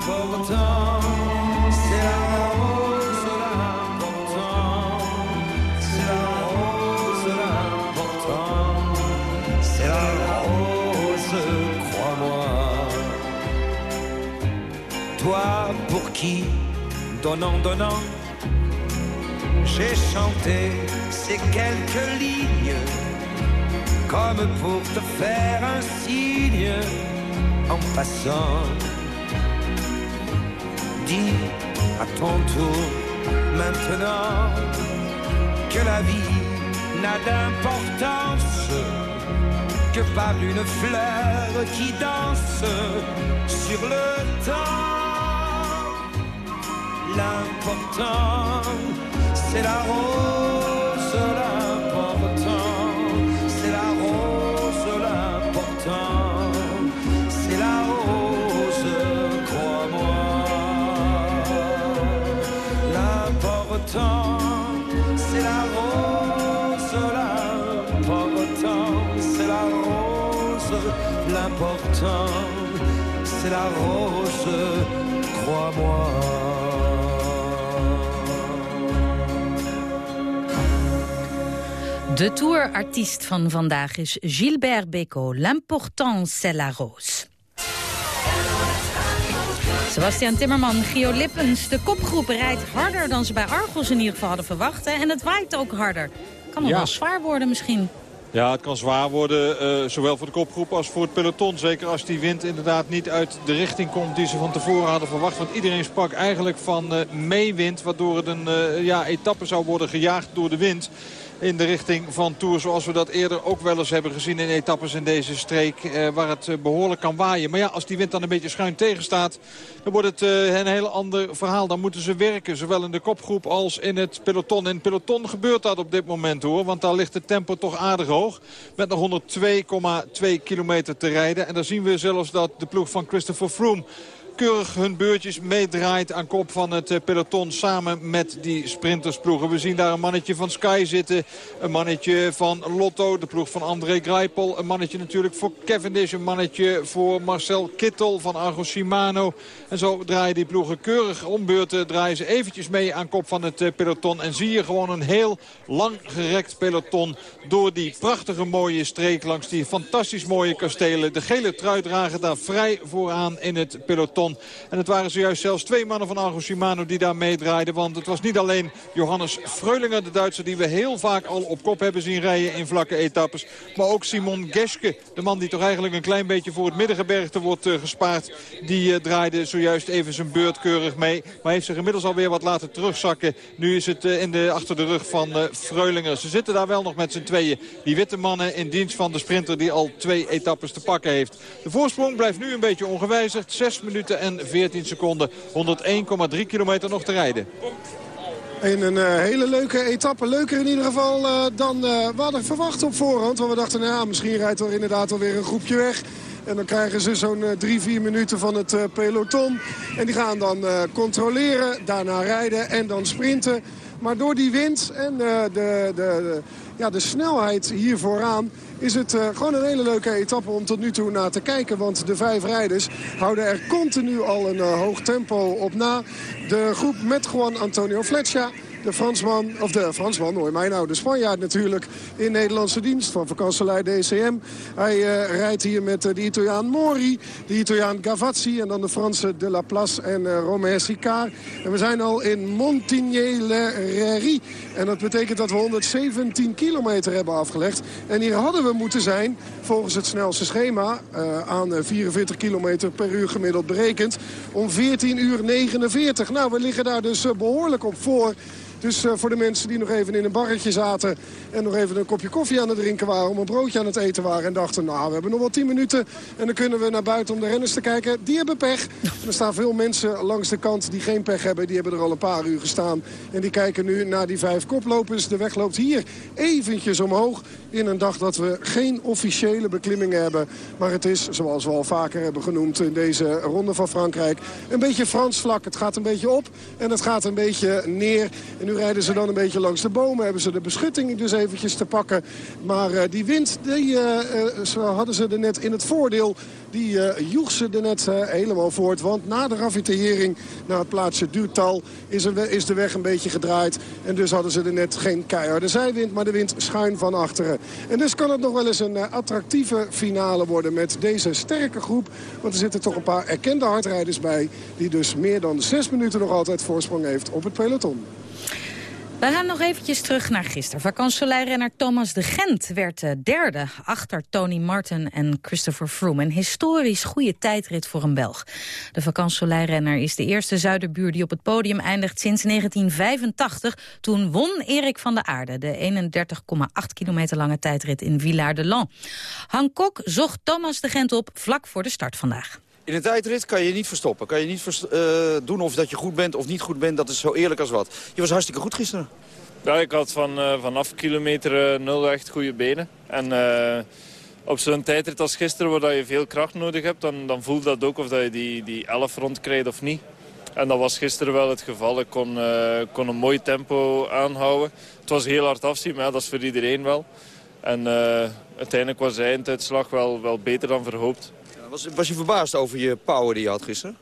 l'important, c'est la rose, c'est la rose, c'est la rose, crois-moi. Toi pour qui, donnant, donnant, j'ai chanté ces quelques lignes, comme pour te faire un signe en passant dis à ton tour maintenant que la vie n'a d'importance que par une fleur qui danse sur le temps. L'important, c'est la rose, c'est la rose, crois-moi. De tourartiest van vandaag is Gilbert Bécaud. L'important c'est la rose. Sebastian Timmerman, Gio Lippens. De kopgroep rijdt harder dan ze bij Argos in ieder geval hadden verwacht. hè. En het waait ook harder. Kan nog Ja. wel zwaar worden misschien. Ja, het kan zwaar worden, eh, zowel voor de kopgroep als voor het peloton. Zeker als die wind inderdaad niet uit de richting komt die ze van tevoren hadden verwacht. Want iedereen sprak eigenlijk van eh, meewind, waardoor het een eh, ja, etappe zou worden gejaagd door de wind. In de richting van Tour, zoals we dat eerder ook wel eens hebben gezien in etappes in deze streek. eh, waar het eh, behoorlijk kan waaien. Maar ja, als die wind dan een beetje schuin tegenstaat, dan wordt het eh, een heel ander verhaal. Dan moeten ze werken, zowel in de kopgroep als in het peloton. In het peloton gebeurt dat op dit moment hoor, want daar ligt het tempo toch aardig hoog. Met nog 102,2 kilometer te rijden. En dan zien we zelfs dat de ploeg van Christopher Froome keurig hun beurtjes meedraait aan kop van het eh, peloton samen met die sprintersploegen. We zien daar een mannetje van Sky zitten, een mannetje van Lotto, de ploeg van André Greipel, een mannetje natuurlijk voor Cavendish, een mannetje voor Marcel Kittel van Argo Shimano. En zo draaien die ploegen keurig om beurten, draaien ze eventjes mee aan kop van het eh, peloton. En zie je gewoon een heel lang gerekt peloton door die prachtige mooie streek langs die fantastisch mooie kastelen. De gele trui dragen daar vrij vooraan in het peloton. En het waren zojuist zelfs twee mannen van Argo Shimano die daar meedraaiden. Want het was niet alleen Johannes Freulinger, de Duitser... die we heel vaak al op kop hebben zien rijden in vlakke etappes. Maar ook Simon Geske, de man die toch eigenlijk een klein beetje voor het middengebergte wordt eh, gespaard. Die eh, draaide zojuist even zijn beurt keurig mee. Maar heeft zich inmiddels alweer wat laten terugzakken. Nu is het eh, in de, achter de rug van Freulinger. Ze zitten daar wel nog met z'n tweeën. Die witte mannen in dienst van de sprinter die al twee etappes te pakken heeft. De voorsprong blijft nu een beetje ongewijzigd. 6 minuten en 14 seconden. 101,3 kilometer nog te rijden. In een eh, hele leuke etappe. Leuker in ieder geval eh, dan eh, we hadden verwacht op voorhand. Want we dachten, nou ja, misschien rijdt er inderdaad alweer een groepje weg. En dan krijgen ze zo'n eh, drie, vier minuten van het peloton. En die gaan dan controleren, daarna rijden en dan sprinten. Maar door die wind en de, de, ja, de snelheid hier vooraan... is het eh, gewoon een hele leuke etappe om tot nu toe naar te kijken. Want de vijf rijders houden er continu al een eh, hoog tempo op na. De groep met Juan Antonio Fletcher De Fransman, of de Fransman, hoor mij nou, de Spanjaard natuurlijk in Nederlandse dienst van vakantselei DCM. Hij uh, rijdt hier met uh, de Italiaan Mori, de Italiaan Gavazzi en dan de Franse De La Place en uh, Romain Sicard. En we zijn al in Montigny-le-Rairie. En dat betekent dat we 117 kilometer hebben afgelegd. En hier hadden we moeten zijn, volgens het snelste schema, aan 44 kilometer per uur gemiddeld berekend, om 14 uur 49. Nou, we liggen daar dus behoorlijk op voor. Dus uh, voor de mensen die nog even in een barretje zaten... en nog even een kopje koffie aan het drinken waren... om een broodje aan het eten waren en dachten... nou, we hebben nog wel 10 minuten en dan kunnen we naar buiten om de renners te kijken. Die hebben pech. Er staan veel mensen langs de kant die geen pech hebben. Die hebben er al een paar uur gestaan. En die kijken nu naar die vijf koplopers. De weg loopt hier eventjes omhoog in een dag dat we geen officiële beklimmingen hebben. Maar het is, zoals we al vaker hebben genoemd in deze ronde van Frankrijk... een beetje Frans vlak. Het gaat een beetje op en het gaat een beetje neer. Nu rijden ze dan een beetje langs de bomen. Hebben ze de beschutting dus eventjes te pakken. Maar uh, die wind, die uh, hadden ze er net in het voordeel. Die joeg ze er net helemaal voort. Want na de ravitehering naar het plaatsje Duurtal is, is de weg een beetje gedraaid. En dus hadden ze er net geen keiharde zijwind, maar de wind schuin van achteren. En dus kan het nog wel eens een attractieve finale worden met deze sterke groep. Want er zitten toch een paar erkende hardrijders bij... die dus meer dan zes minuten nog altijd voorsprong heeft op het peloton. We gaan nog eventjes terug naar gisteren. Vakantieleirenner Thomas de Gent werd uh, derde achter Tony Martin en Christopher Froome. Een historisch goede tijdrit voor een Belg. De vakantieleirenner is de eerste Zuiderbuur die op het podium eindigt sinds 1985. Toen won Erik van der Aarde de 31,8 kilometer lange tijdrit in Villard-de-Lans. Han Kok zocht Thomas de Gent op vlak voor de start vandaag. In een tijdrit kan je niet verstoppen. Kan je niet uh, doen of dat je goed bent of niet goed bent. Dat is zo eerlijk als wat. Je was hartstikke goed gisteren. Ja, ik had van, uh, vanaf kilometer uh, nul echt goede benen. En op zo'n tijdrit als gisteren, waar je veel kracht nodig hebt... dan, dan voelt dat ook of dat je die, die 11 rondkrijgt of niet. En dat was gisteren wel het geval. Ik kon, kon een mooi tempo aanhouden. Het was heel hard afzien, maar dat is voor iedereen wel. En uiteindelijk was de einduitslag wel, wel beter dan verhoopt. Was, was je verbaasd over je power die je had gisteren?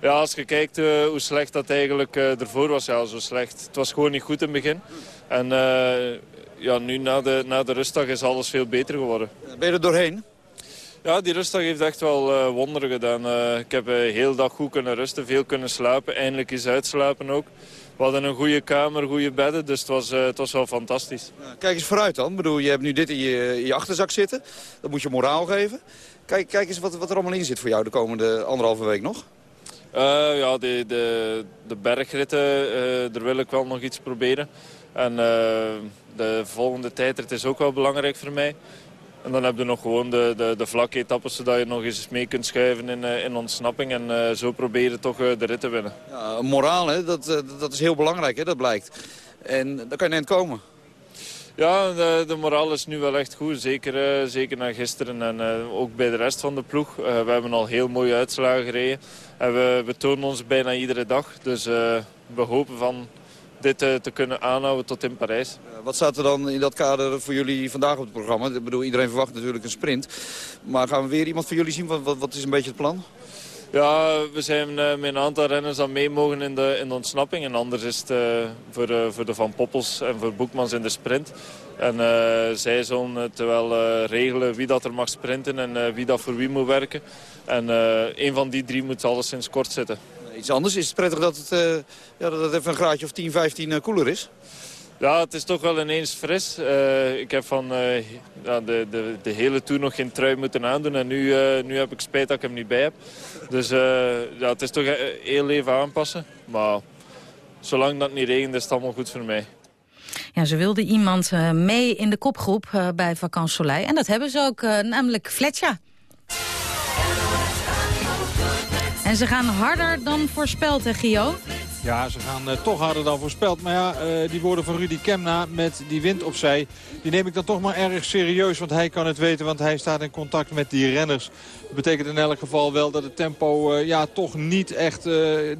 Ja, als je kijkt uh, hoe slecht dat eigenlijk uh, ervoor was, ja, zo slecht. Het was gewoon niet goed in het begin. En uh, ja, nu na de, na de rustdag is alles veel beter geworden. Ben je er doorheen? Ja, die rustdag heeft echt wel wonderen gedaan. ik heb de hele dag goed kunnen rusten, veel kunnen slapen. Eindelijk eens uitslapen ook. We hadden een goede kamer, goede bedden, dus het was, het was wel fantastisch. Kijk eens vooruit dan. Ik bedoel, je hebt nu dit in je, in je achterzak zitten. Dat moet je moraal geven. Kijk, kijk eens wat, wat er allemaal in zit voor jou de komende anderhalve week nog. Uh, ja, de, de, de bergritten, uh, daar wil ik wel nog iets proberen. En uh, de volgende tijdrit is ook wel belangrijk voor mij. En dan heb je nog gewoon de, de, de vlakke etappes, zodat je nog eens mee kunt schuiven in, in ontsnapping. En zo proberen toch de rit te winnen. Ja, moraal, hè? Dat, dat is heel belangrijk, hè? dat blijkt. En daar kan je net komen. Ja, de, de moraal is nu wel echt goed. Zeker, uh, zeker na gisteren en uh, ook bij de rest van de ploeg. Uh, we hebben al heel mooie uitslagen gereden. En we, we tonen ons bijna iedere dag. Dus we hopen van dit te kunnen aanhouden tot in Parijs. wat staat er dan in dat kader voor jullie vandaag op het programma? Ik bedoel, iedereen verwacht natuurlijk een sprint. Maar gaan we weer iemand van jullie zien? Wat, wat is een beetje het plan? Ja, we zijn uh, met een aantal renners aan mee mogen in de, in de ontsnapping. En anders is het uh, voor, uh, voor de Van Poppels en voor Boekmans in de sprint. En zij zullen het regelen wie dat er mag sprinten en wie dat voor wie moet werken. En een van die drie moet alleszins kort zitten. Iets anders is het prettig dat het, ja, dat het even een graadje of 10, 15 koeler is? Ja, het is toch wel ineens fris. Uh, ik heb van uh, ja, de, de, de hele tour nog geen trui moeten aandoen. En nu, uh, nu heb ik spijt dat ik hem niet bij heb. Dus ja, het is toch heel even aanpassen. Maar zolang dat niet regent is het allemaal goed voor mij. Ja, ze wilden iemand mee in de kopgroep bij Vakant Soleil. En dat hebben ze ook, namelijk Fletcher. En ze gaan harder dan voorspeld, hè Gio? Ja, ze gaan uh, toch harder dan voorspeld. Maar ja, uh, die woorden van Rudy Kemna met die wind opzij... die neem ik dan toch maar erg serieus. Want hij kan het weten, want hij staat in contact met die renners. Dat betekent in elk geval wel dat het tempo uh, ja, toch niet echt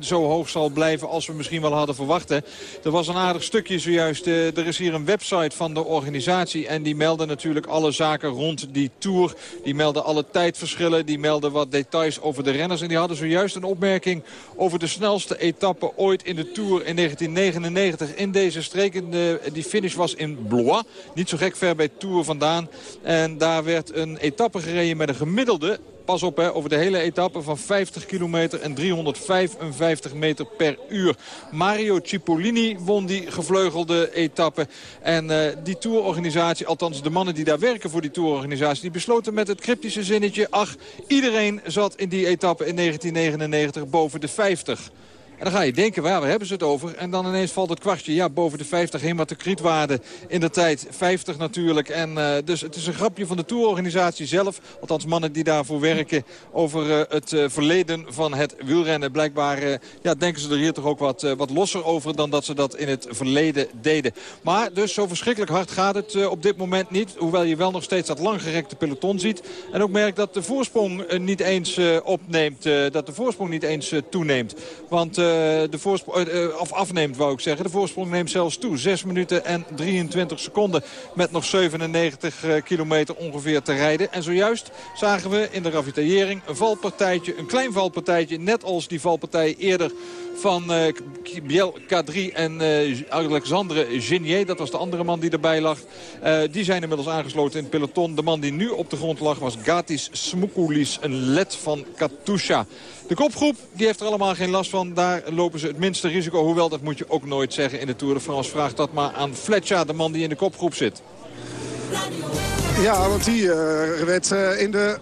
zo hoog zal blijven... als we misschien wel hadden verwacht. Hè. Er was een aardig stukje zojuist. er is hier een website van de organisatie... en die melden natuurlijk alle zaken rond die Tour. Die melden alle tijdverschillen. Die melden wat details over de renners. En die hadden zojuist een opmerking over de snelste etappe ooit in de Tour in 1999 in deze streek. De, die finish was in Blois. Niet zo gek ver bij Tour vandaan. En daar werd een etappe gereden met een gemiddelde Pas op, hè, over de hele etappe van 50 kilometer en 355 meter per uur. Mario Cipollini won die gevleugelde etappe. En uh, die tourorganisatie, althans de mannen die daar werken voor die tourorganisatie... die besloten met het cryptische zinnetje... ach, iedereen zat in die etappe in 1999 boven de 50. En dan ga je denken, waar, hebben ze het over? En dan ineens valt het kwartje, ja, boven de 50 hematocrietwaarde in de tijd. 50 natuurlijk. En uh, dus het is een grapje van de tourorganisatie zelf. Althans mannen die daarvoor werken over uh, het uh, verleden van het wielrennen. Blijkbaar ja, denken ze er hier toch ook wat, wat losser over dan dat ze dat in het verleden deden. Maar dus zo verschrikkelijk hard gaat het op dit moment niet. Hoewel je wel nog steeds dat langgerekte peloton ziet. En ook merkt dat de voorsprong niet eens opneemt. dat de voorsprong niet eens toeneemt. Want eh, de voorsprong, uh, of afneemt wou ik zeggen. De voorsprong neemt zelfs toe. 6 minuten en 23 seconden met nog 97 kilometer ongeveer te rijden. En zojuist zagen we in de ravitaillering een valpartijtje, een klein valpartijtje. Net als die valpartij eerder van uh, Biel K3 en uh, Alexandre Genier. Dat was de andere man die erbij lag. Uh, die zijn inmiddels aangesloten in het peloton. De man die nu op de grond lag was Gatis Smukoulis, een led van Katusha. De kopgroep die heeft er allemaal geen last van. Daar lopen ze het minste risico. Hoewel, dat moet je ook nooit zeggen in de Tour de France. Vraag dat maar aan Fletcher, de man die in de kopgroep zit. Ja, want die werd in de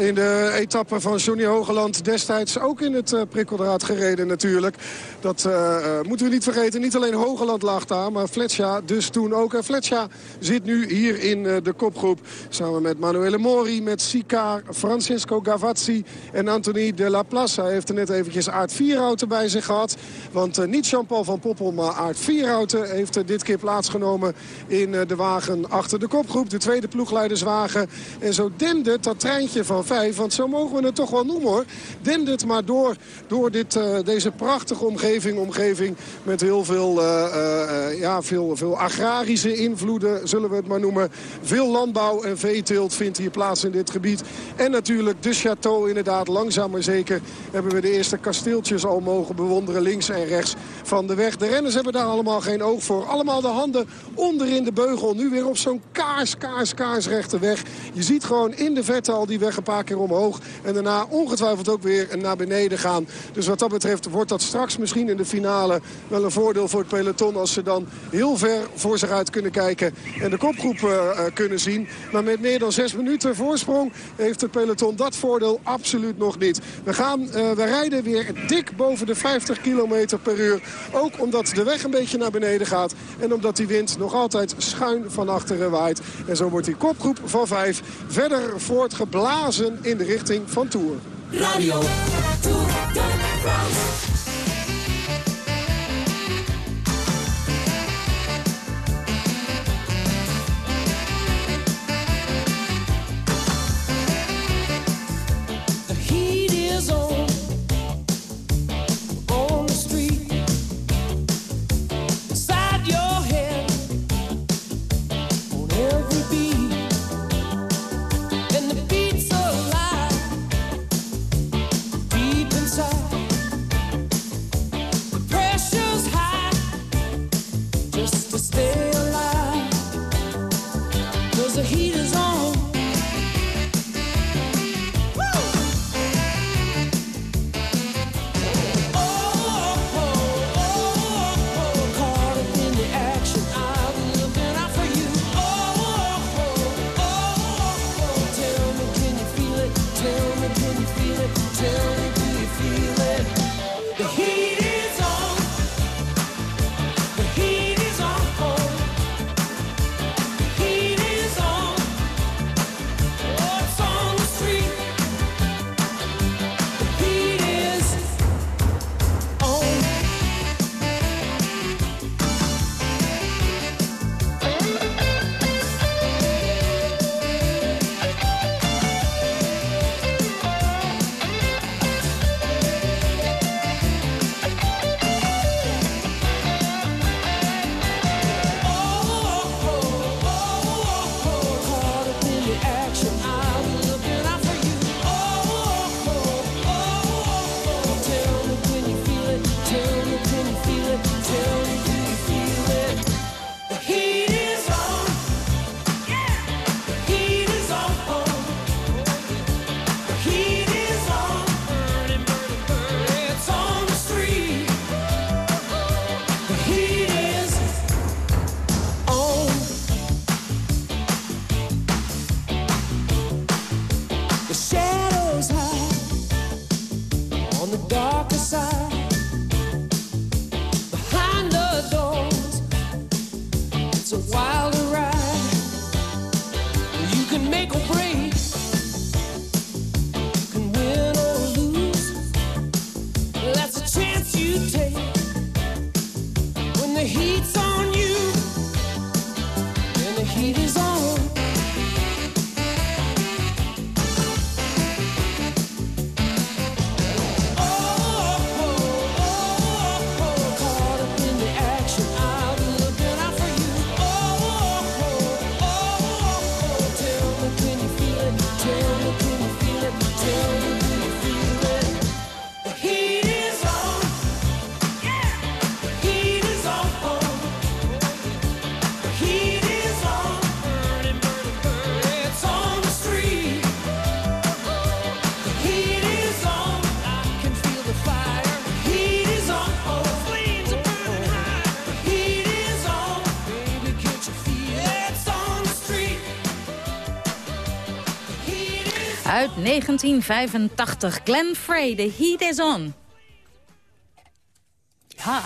in de etappe van Johnny Hogeland destijds ook in het uh, prikkeldraad gereden natuurlijk. Dat uh, moeten we niet vergeten. Niet alleen Hogeland lag daar, maar Fletcher dus toen ook. En Fletcher zit nu hier in de kopgroep. Samen met Manuele Mori, met Sika, Francisco Gavazzi en Anthony de la Plaza. Hij heeft er net eventjes Aard Vierhouten bij zich gehad. Want niet Jean-Paul van Poppel, maar Aard Vierhouten heeft dit keer plaatsgenomen in de wagen achter de kopgroep. De tweede ploegleiderswagen. En zo demde dat treintje van want zo mogen we het toch wel noemen hoor. Demde het maar door, door dit, uh, deze prachtige omgeving. Omgeving met heel veel, uh, uh, ja, veel, veel agrarische invloeden, zullen we het maar noemen. Veel landbouw en veeteelt vindt hier plaats in dit gebied. En natuurlijk de château inderdaad, langzaam maar zeker... hebben we de eerste kasteeltjes al mogen bewonderen links en rechts van de weg. De renners hebben daar allemaal geen oog voor. Allemaal de handen onderin de beugel. Nu weer op zo'n kaars, kaars, kaarsrechte weg. Je ziet gewoon in de verte al die weg een keer omhoog. En daarna ongetwijfeld ook weer naar beneden gaan. Dus wat dat betreft wordt dat straks misschien in de finale wel een voordeel voor het peloton. Als ze dan heel ver voor zich uit kunnen kijken en de kopgroep uh, kunnen zien. Maar met meer dan zes minuten voorsprong heeft het peloton dat voordeel absoluut nog niet. We, gaan, uh, we rijden weer dik boven de 50 km per uur. Ook omdat de weg een beetje naar beneden gaat. En omdat die wind nog altijd schuin van achteren waait. En zo wordt die kopgroep van vijf verder voortgeblazen in de richting van Tour. Radio Tour de France. Uit 1985, Glenn Frey, The Heat is On. Ja,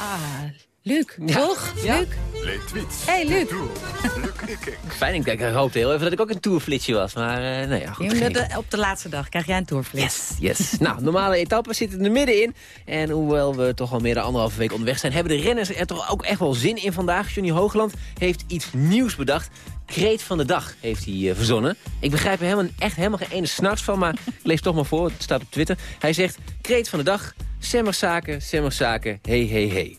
Luc, toch? Ja. Luc? Hey, Luc. Fijn, ik, ik hoopte heel even dat ik ook een tourflitsje was. Maar eh nou ja, goed. Je op de laatste dag krijg jij een tourflits. Yes. Nou, normale etappes zitten er middenin. En hoewel we toch al meer dan anderhalve week onderweg zijn... hebben de renners er toch ook echt wel zin in vandaag. Johnny Hoogland heeft iets nieuws bedacht. Kreet van de dag heeft hij eh, verzonnen. Ik begrijp er helemaal, echt helemaal geen ene snars van... maar ik lees toch maar voor, het staat op Twitter. Hij zegt, kreet van de dag, semmerzaken, semmerzaken, hey, hey, hey.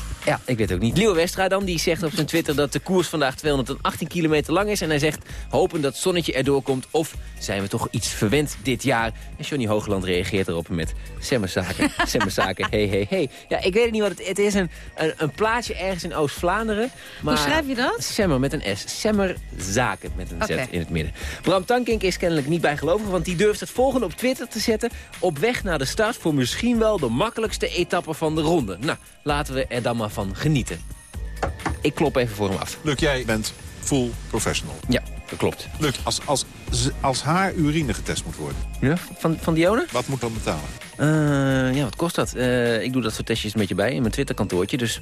Ja, ik weet ook niet. Leo Westra dan, die zegt op zijn Twitter dat de koers vandaag 218 kilometer lang is. En hij zegt, hopen dat het zonnetje erdoor komt. Of zijn we toch iets verwend dit jaar? En Johnny Hoogland reageert erop met Semmerzaken, Semmerzaken, hey, hey, hey. Ja, ik weet het niet wat het, het is. Een, een, een plaatsje ergens in Oost-Vlaanderen. Hoe schrijf je dat? Semmer met een S. Semmerzaken met een. Z in het midden. Bram Tankink is kennelijk niet bijgelovig, want die durft het volgende op Twitter te zetten. Op weg naar de start voor misschien wel de makkelijkste etappe van de ronde. Nou, laten we er dan maar van genieten. Ik klop even voor hem af. Luc, jij bent full professional. Ja, dat klopt. Luc, als, als, als haar urine getest moet worden, Ja, van, van Dione? wat moet dan betalen? Eh, ja, wat kost dat? Eh, ik doe dat soort testjes met je bij in mijn Twitter-kantoortje. Dus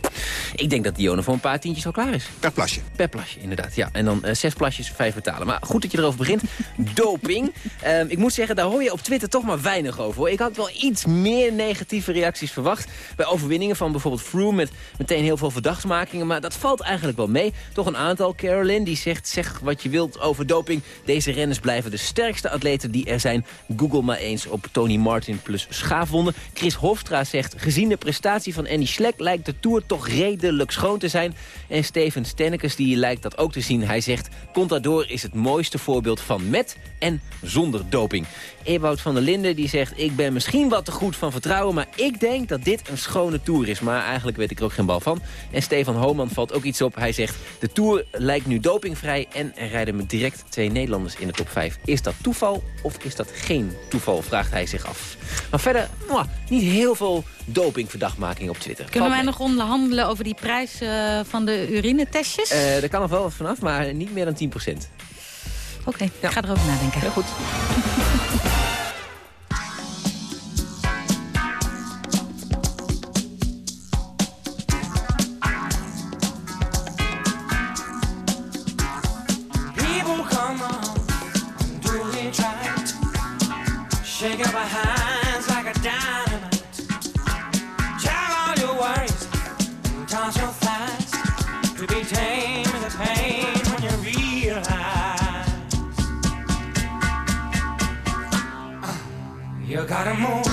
ik denk dat Dione voor een paar tientjes al klaar is. Per plasje? Per plasje, inderdaad. Ja. En dan eh, zes plasjes, vijf betalen. Maar goed dat je erover begint. Doping. Ehm, ik moet zeggen, daar hoor je op Twitter toch maar weinig over. Hoor. Ik had wel iets meer negatieve reacties verwacht. Bij overwinningen van bijvoorbeeld Froome met meteen heel veel verdachtmakingen. Maar dat valt eigenlijk wel mee. Toch een aantal. Carolyn die zegt, zeg wat je wilt over doping. Deze renners blijven de sterkste atleten die er zijn. Google maar eens op Tony Martin plus schaafwonden. Chris Hofstra zegt, gezien de prestatie van Andy Schleck lijkt de Tour toch redelijk schoon te zijn. En Steven Stennekes die lijkt dat ook te zien. Hij zegt, Contador is het mooiste voorbeeld van met en zonder doping. Ewout van der Linden die zegt, ik ben misschien wat te goed van vertrouwen, maar ik denk dat dit een schone Tour is. Maar eigenlijk weet ik er ook geen bal van. En Stefan Homan valt ook iets op. Hij zegt, de Tour lijkt nu dopingvrij en er rijden met direct twee Nederlanders in de top 5. Is dat toeval of is dat geen toeval, vraagt hij zich af. Maar verder, mwah, niet heel veel dopingverdachtmaking op Twitter. Kunnen wij nog onderhandelen over die prijs eh, van de urinetestjes? Eh, er kan nog wel wat vanaf, maar niet meer dan 10% Oké, ik ga erover nadenken. Heel goed. tame the pain when you realize. Uh, you gotta move.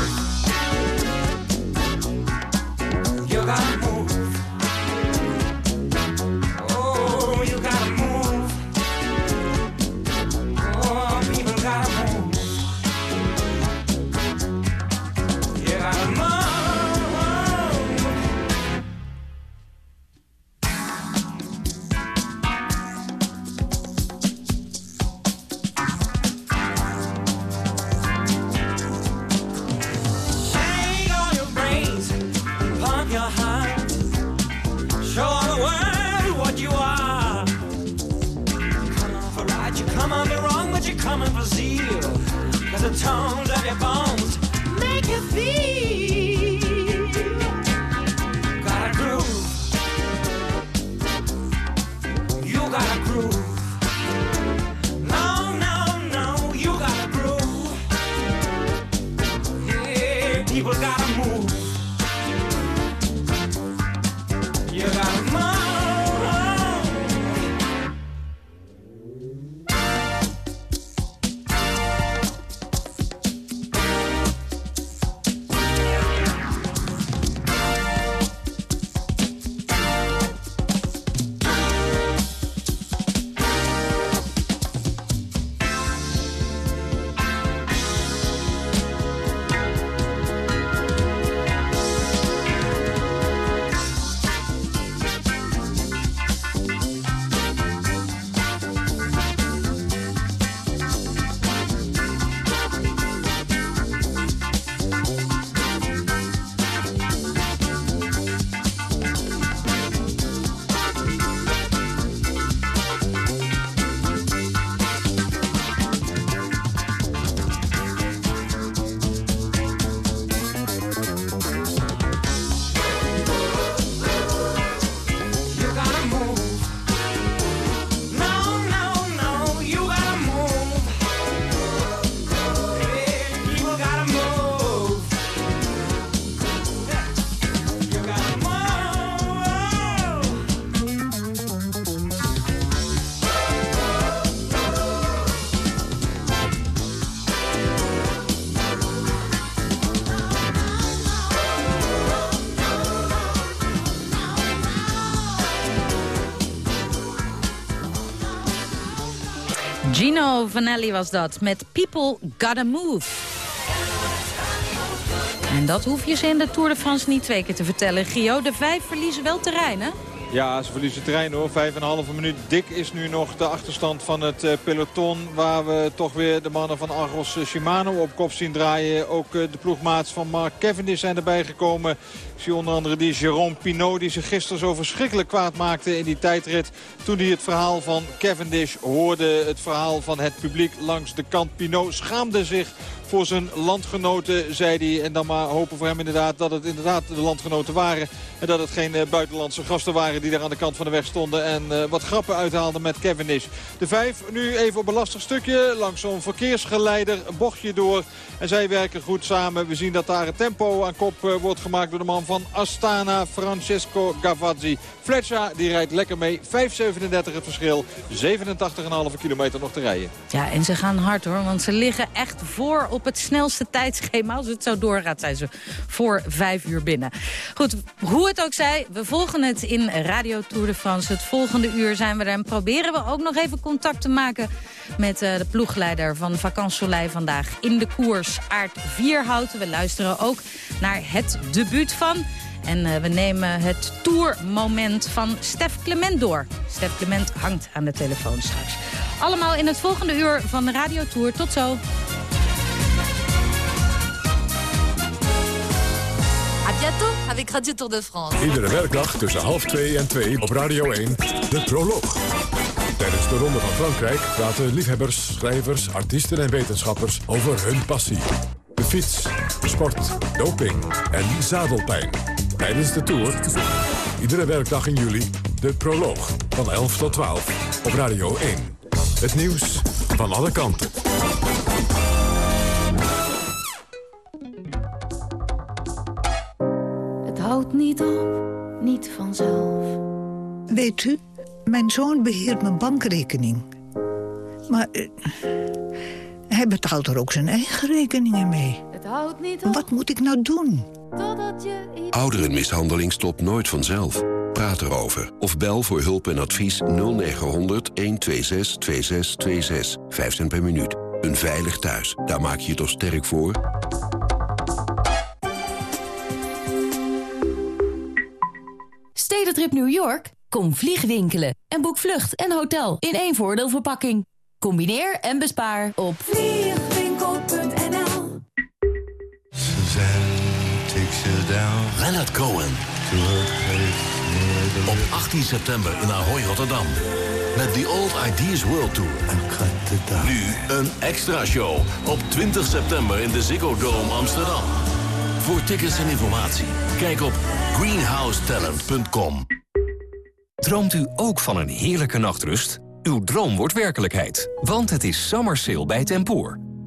Come for wrong, but you're coming for zeal. Cause the tones of your bones make you feel. Gino Vanelli was dat met People Gotta Move. En dat hoef je ze in de Tour de France niet twee keer te vertellen. Gio, de vijf verliezen wel terrein, hè? Ja, ze verliezen terrein hoor. Vijf en een halve minuut dik is nu nog de achterstand van het eh, peloton. Waar we toch weer de mannen van Argos eh, Shimano op kop zien draaien. Ook eh, de ploegmaats van Mark Cavendish zijn erbij gekomen. Zie onder andere die Jérôme Pinot die zich gisteren zo verschrikkelijk kwaad maakte in die tijdrit. Toen hij het verhaal van Cavendish hoorde. Het verhaal van het publiek langs de kant. Pinot schaamde zich voor zijn landgenoten, zei hij. En dan maar hopen voor hem inderdaad dat het inderdaad de landgenoten waren. En dat het geen eh, buitenlandse gasten waren die daar aan de kant van de weg stonden. En eh, wat grappen uithaalden met Cavendish. De vijf nu even op een lastig stukje. Langs zo'n verkeersgeleider, een bochtje door. En zij werken goed samen. We zien dat daar het tempo aan kop eh, wordt gemaakt door de man van Astana, Francesco Gavazzi. Fletcher die rijdt lekker mee. 5,37 het verschil. 87,5 kilometer nog te rijden. Ja, en ze gaan hard hoor, want ze liggen echt voor op het snelste tijdschema. Als het zo doorgaat, zijn ze voor vijf uur binnen. Goed, hoe het ook zij, we volgen het in Radio Tour de France. Het volgende uur zijn we er en proberen we ook nog even contact te maken... met eh, de ploegleider van Soleil vandaag in de koers, Aard Vierhouten. We luisteren ook naar het debuut van... En eh, we nemen het tourmoment van Stef Clement door. Stef Clement hangt aan de telefoon straks. Allemaal in het volgende uur van de Radio Tour. Tot zo. À bientôt avec Radio Tour de France. Iedere werkdag tussen half twee en twee op Radio 1, de proloog. Tijdens de Ronde van Frankrijk praten liefhebbers, schrijvers, artiesten en wetenschappers over hun passie. De fiets, sport, doping en zadelpijn. Tijdens de Tour, iedere werkdag in juli, de proloog van 11 tot 12 op Radio 1. Het nieuws van alle kanten. Het houdt niet op, niet vanzelf. Weet u, mijn zoon beheert mijn bankrekening. Maar eh, hij betaalt er ook zijn eigen rekeningen mee. Houdt niet op, Wat moet ik nou doen? totdat je iets... Ouderenmishandeling stopt nooit vanzelf. Praat erover of bel voor hulp en advies 0900 126 2626. 5 cent per minuut. Een veilig thuis, daar maak je je toch sterk voor? Stedentrip New York? Kom vliegwinkelen en boek vlucht en hotel in één voordeelverpakking. Combineer en bespaar op Vliegwinkel.nl Leonard Cohen. Op 18 september in Ahoy, Rotterdam. Met The Old Ideas World Tour. Nu een extra show. Op 20 september in de Ziggo Dome Amsterdam. Voor tickets en informatie, kijk op greenhousetalent.com. Droomt u ook van een heerlijke nachtrust? Uw droom wordt werkelijkheid, want het is summer sale bij Tempoor.